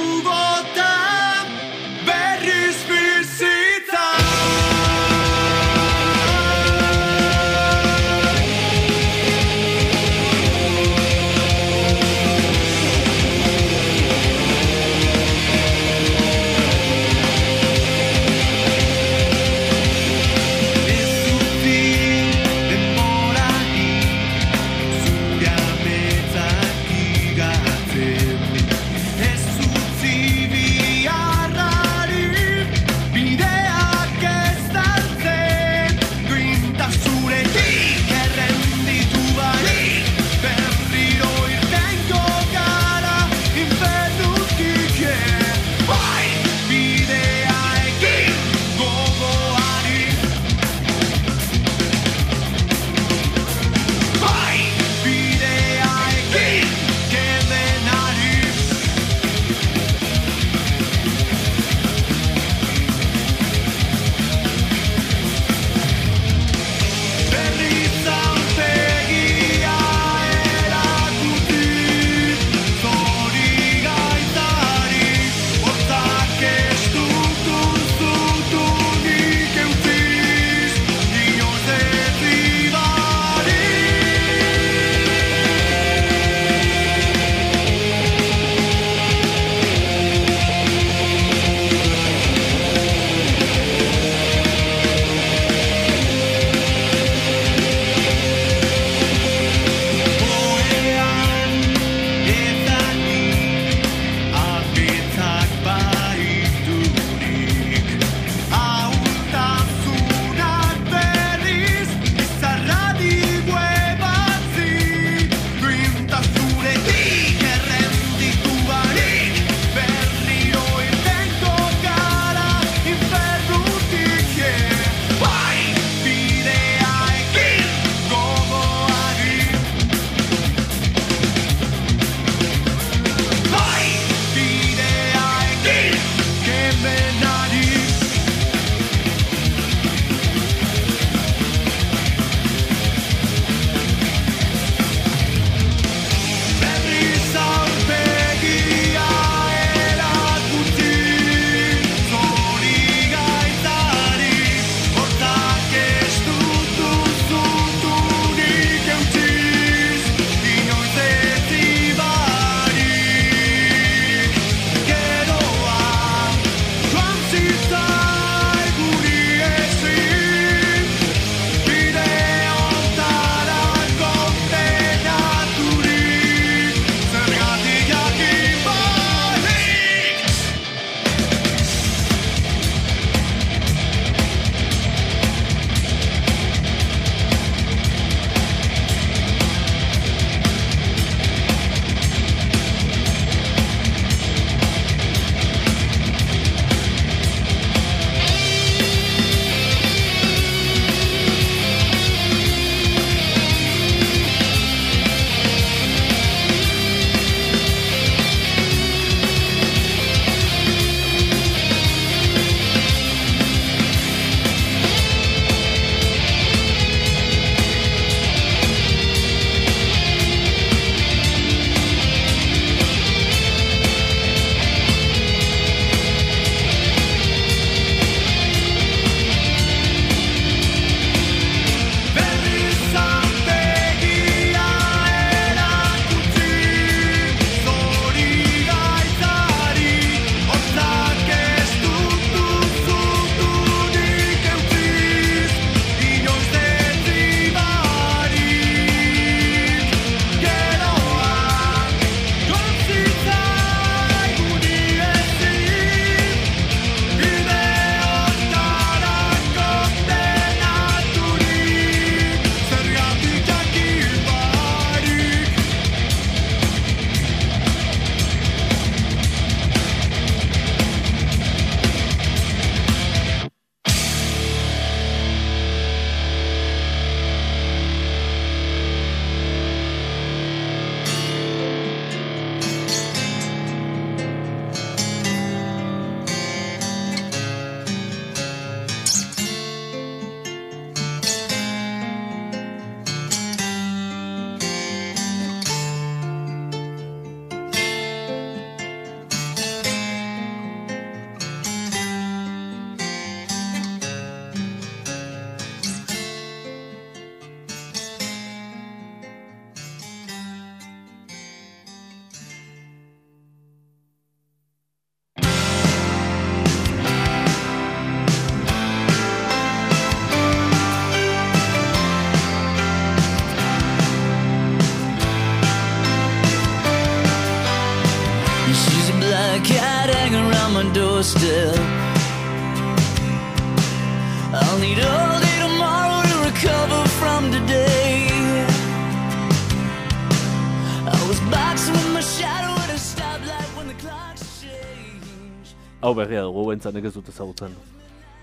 Hau berria dugu, bentsanek ez dut ezagutzen.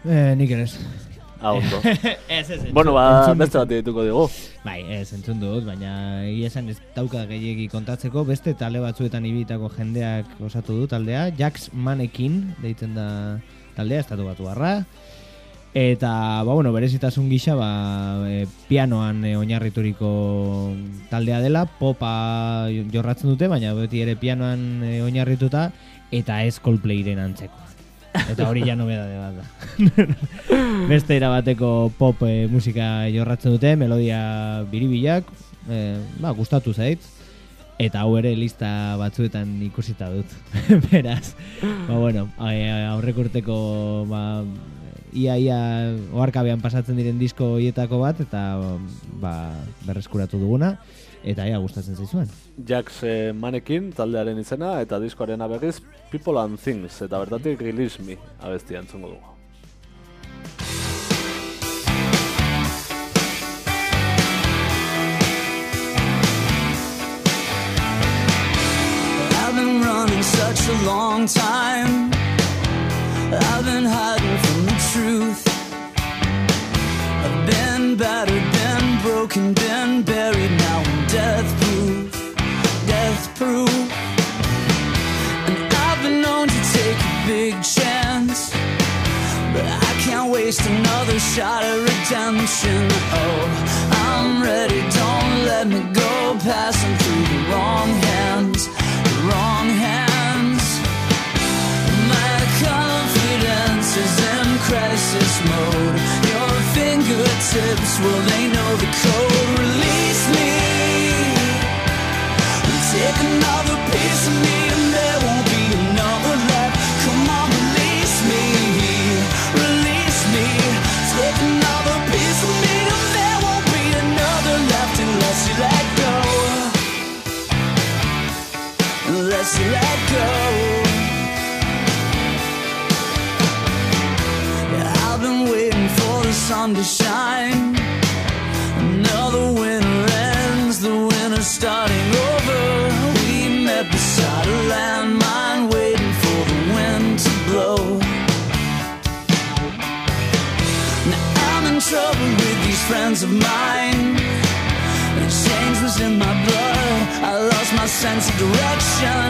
Eh, nik ere ez. Ah, ondo. ez, ez, Bueno, ba, beste bat dituko digu. Bai, ez, entzun dut, baina egia esan ez dauka gehiegi kontatzeko, beste talde batzuetan ibilitako jendeak osatu du taldea, Jax Manekin deitzen da taldea, estatu batu barra, eta, ba, bueno, berezitasun gisa, ba, e, pianoan e, oinarrituriko taldea dela, popa jorratzen dute, baina beti ere pianoan e, oinarrituta, eta ez Coldplayren antzeko. Eta hori ja nobedade bat da. Beste erabateko pop e, musika jorratzen dute, melodia biribilak, e, ba, gustatu zait. Eta hau ere lista batzuetan ikusita dut. Beraz, ba, bueno, aurrek urteko ba, ia ia oarkabean pasatzen diren disko hietako bat eta ba, berreskuratu duguna eta ea gustatzen zaizuen. Jax eh, Manekin taldearen izena eta diskoaren aberriz People and Things eta bertatik Release Me abestia entzungo dugu. I've been running such a long time. I've been hiding from the truth. I've been battered, been broken, been buried. Now I'm death proof, death proof. And I've been known to take a big chance. But I can't waste another shot at redemption. Oh, I'm ready, don't let me go. Passing through the wrong hands, the wrong hands. Fingertips, well, they know the code. Release me. Take another piece of me, and there won't be another left. Come on, release me. Release me. Take another piece of me, and there won't be another left unless you let go. Unless you let go. Sun to shine. Another winter ends, the winter's starting over. We met beside a landmine, waiting for the wind to blow. Now I'm in trouble with these friends of mine. The change was in my blood. I lost my sense of direction.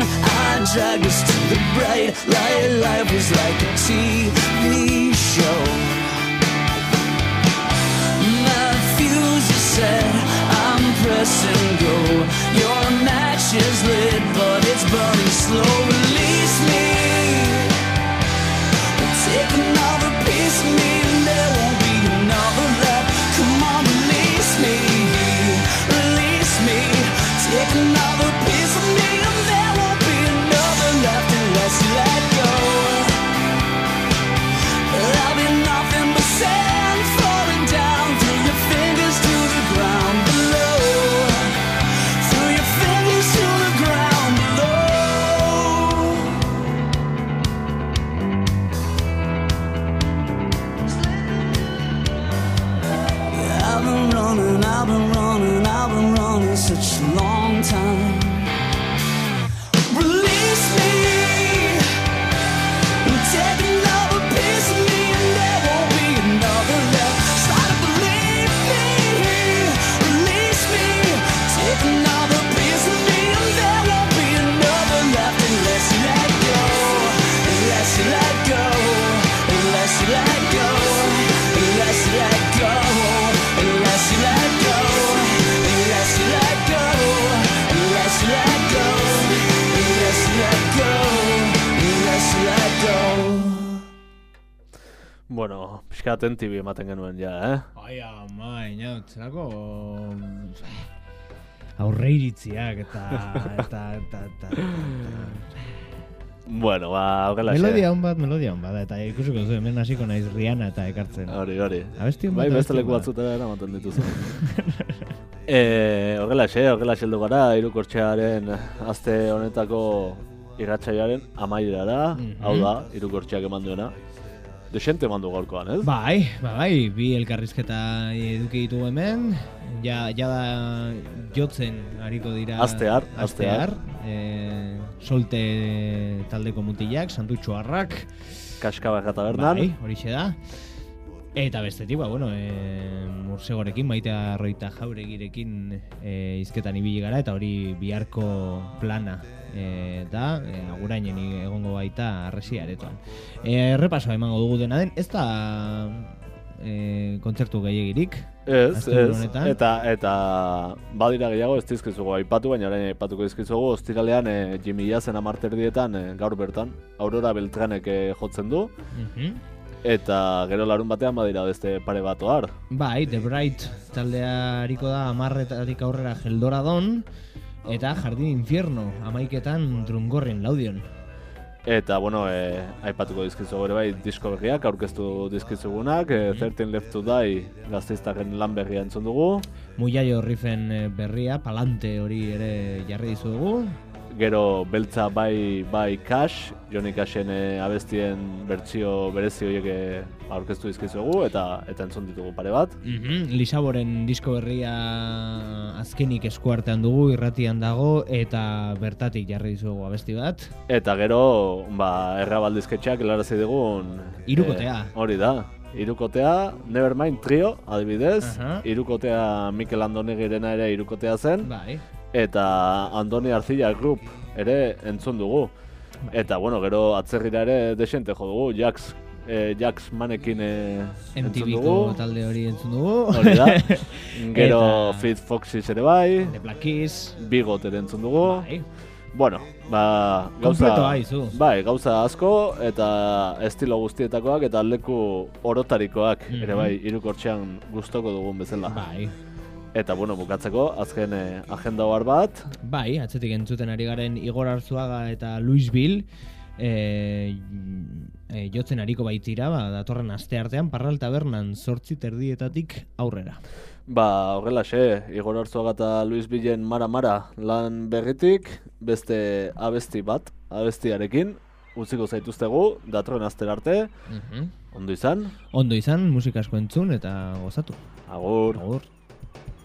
I dragged us to the bright light. Life was like a TV Atentibi ematen genuen ja, eh? Ai, ama, inaut, zelako... Aurreiritziak eta... eta, eta, eta, eta, Bueno, ba, horrela Melodia hon bat, melodia hon bat, eta ikusiko zu, hemen hasiko naiz Rihanna eta ekartzen. Hori, hori. Abesti hon bat, Bai, beste leku bat. batzutera eramaten dituzu. e, horrela xe, horrela xeldu gara, irukortxearen azte honetako irratsaioaren amaierara, Mhm. hau da, irukortxiak eman duena. Desente eman du gaurkoan, ez? Bai, bai, bai, bi elkarrizketa eduki ditugu hemen, ja, ja da jotzen hariko dira Astear, astear. E, solte taldeko mutilak, santutxoarrak, Kaskabaja tabernan. bai, horixe da. Eta bestetik, ba, bueno, e, mursegorekin, maita roita jauregirekin e, izketan ibili gara, eta hori biharko plana e, da, e, agurainen egongo baita arresi aretoan. E, errepasoa emango dugu dena den, ez da e, kontzertu gehiagirik. Ez, ez, honetan. eta, eta badira gehiago ez dizkizugu aipatu, baina orain aipatuko dizkizugu, ostiralean e, Jimmy Jazen amarterdietan e, gaur bertan, Aurora Beltranek e, jotzen du, Mhm. Eta gero larun batean badira beste pare bat ohar. Bai, The Bright taldea hariko da amarretatik aurrera Geldoradon eta Jardin Infierno amaiketan Drungorren laudion. Eta, bueno, e, aipatuko dizkizugu ere bai disko berriak, aurkeztu dizkizugunak, e, 13 Left to Die gazteiztaren lan berria entzun dugu, Muiaio riffen eh, berria, palante hori ere jarri dizugu. Gero beltza bai bai Cash, Johnny Cashen e, abestien bertsio berezi horiek e, aurkeztu dizkizugu eta eta entzun ditugu pare bat. Mhm, Lisaboren disko berria azkenik eskuartean dugu, irratian dago eta bertatik jarri dizugu abesti bat. Eta gero, ba, errabaldizketxeak helarazi. Hirukotea. eh, hori da. Irukotea, Nevermind Trio, adibidez. Aha. Irukotea Mikel Andonegirena ere irukotea zen. Bai. Eta Andoni Arcilla Group ere entzun dugu. Eta, bueno, gero atzerrira ere desente jo dugu. Jax, eh, Jax manekin eh, entzun dugu. talde hori entzun dugu. Hori da. Gero Eta- Fit Foxes ere bai. The Black Keys. Bigot ere entzun dugu. Bai. Bueno, ba, gauza, bai, gauza asko eta estilo guztietakoak eta leku orotarikoak ere Mhm. bai irukortxean gustoko dugun bezala. Bai. Eta bueno, bukatzeko azken eh, agenda ohar bat, Bai, atzetik entzuten ari garen Igor Arzuaga eta Luis Bill e, e, jotzen ariko baitira, ba, datorren aste artean Parral Tabernan sortzi terdietatik aurrera. ba horrelaxe, Igor Arzuaga eta Luis Billen mara mara lan berritik, beste abesti bat, abestiarekin, utziko zaituztegu, datorren aster arte, Mhm. ondo izan, Ondo izan, musika asko entzun eta gozatu. agur. Agur.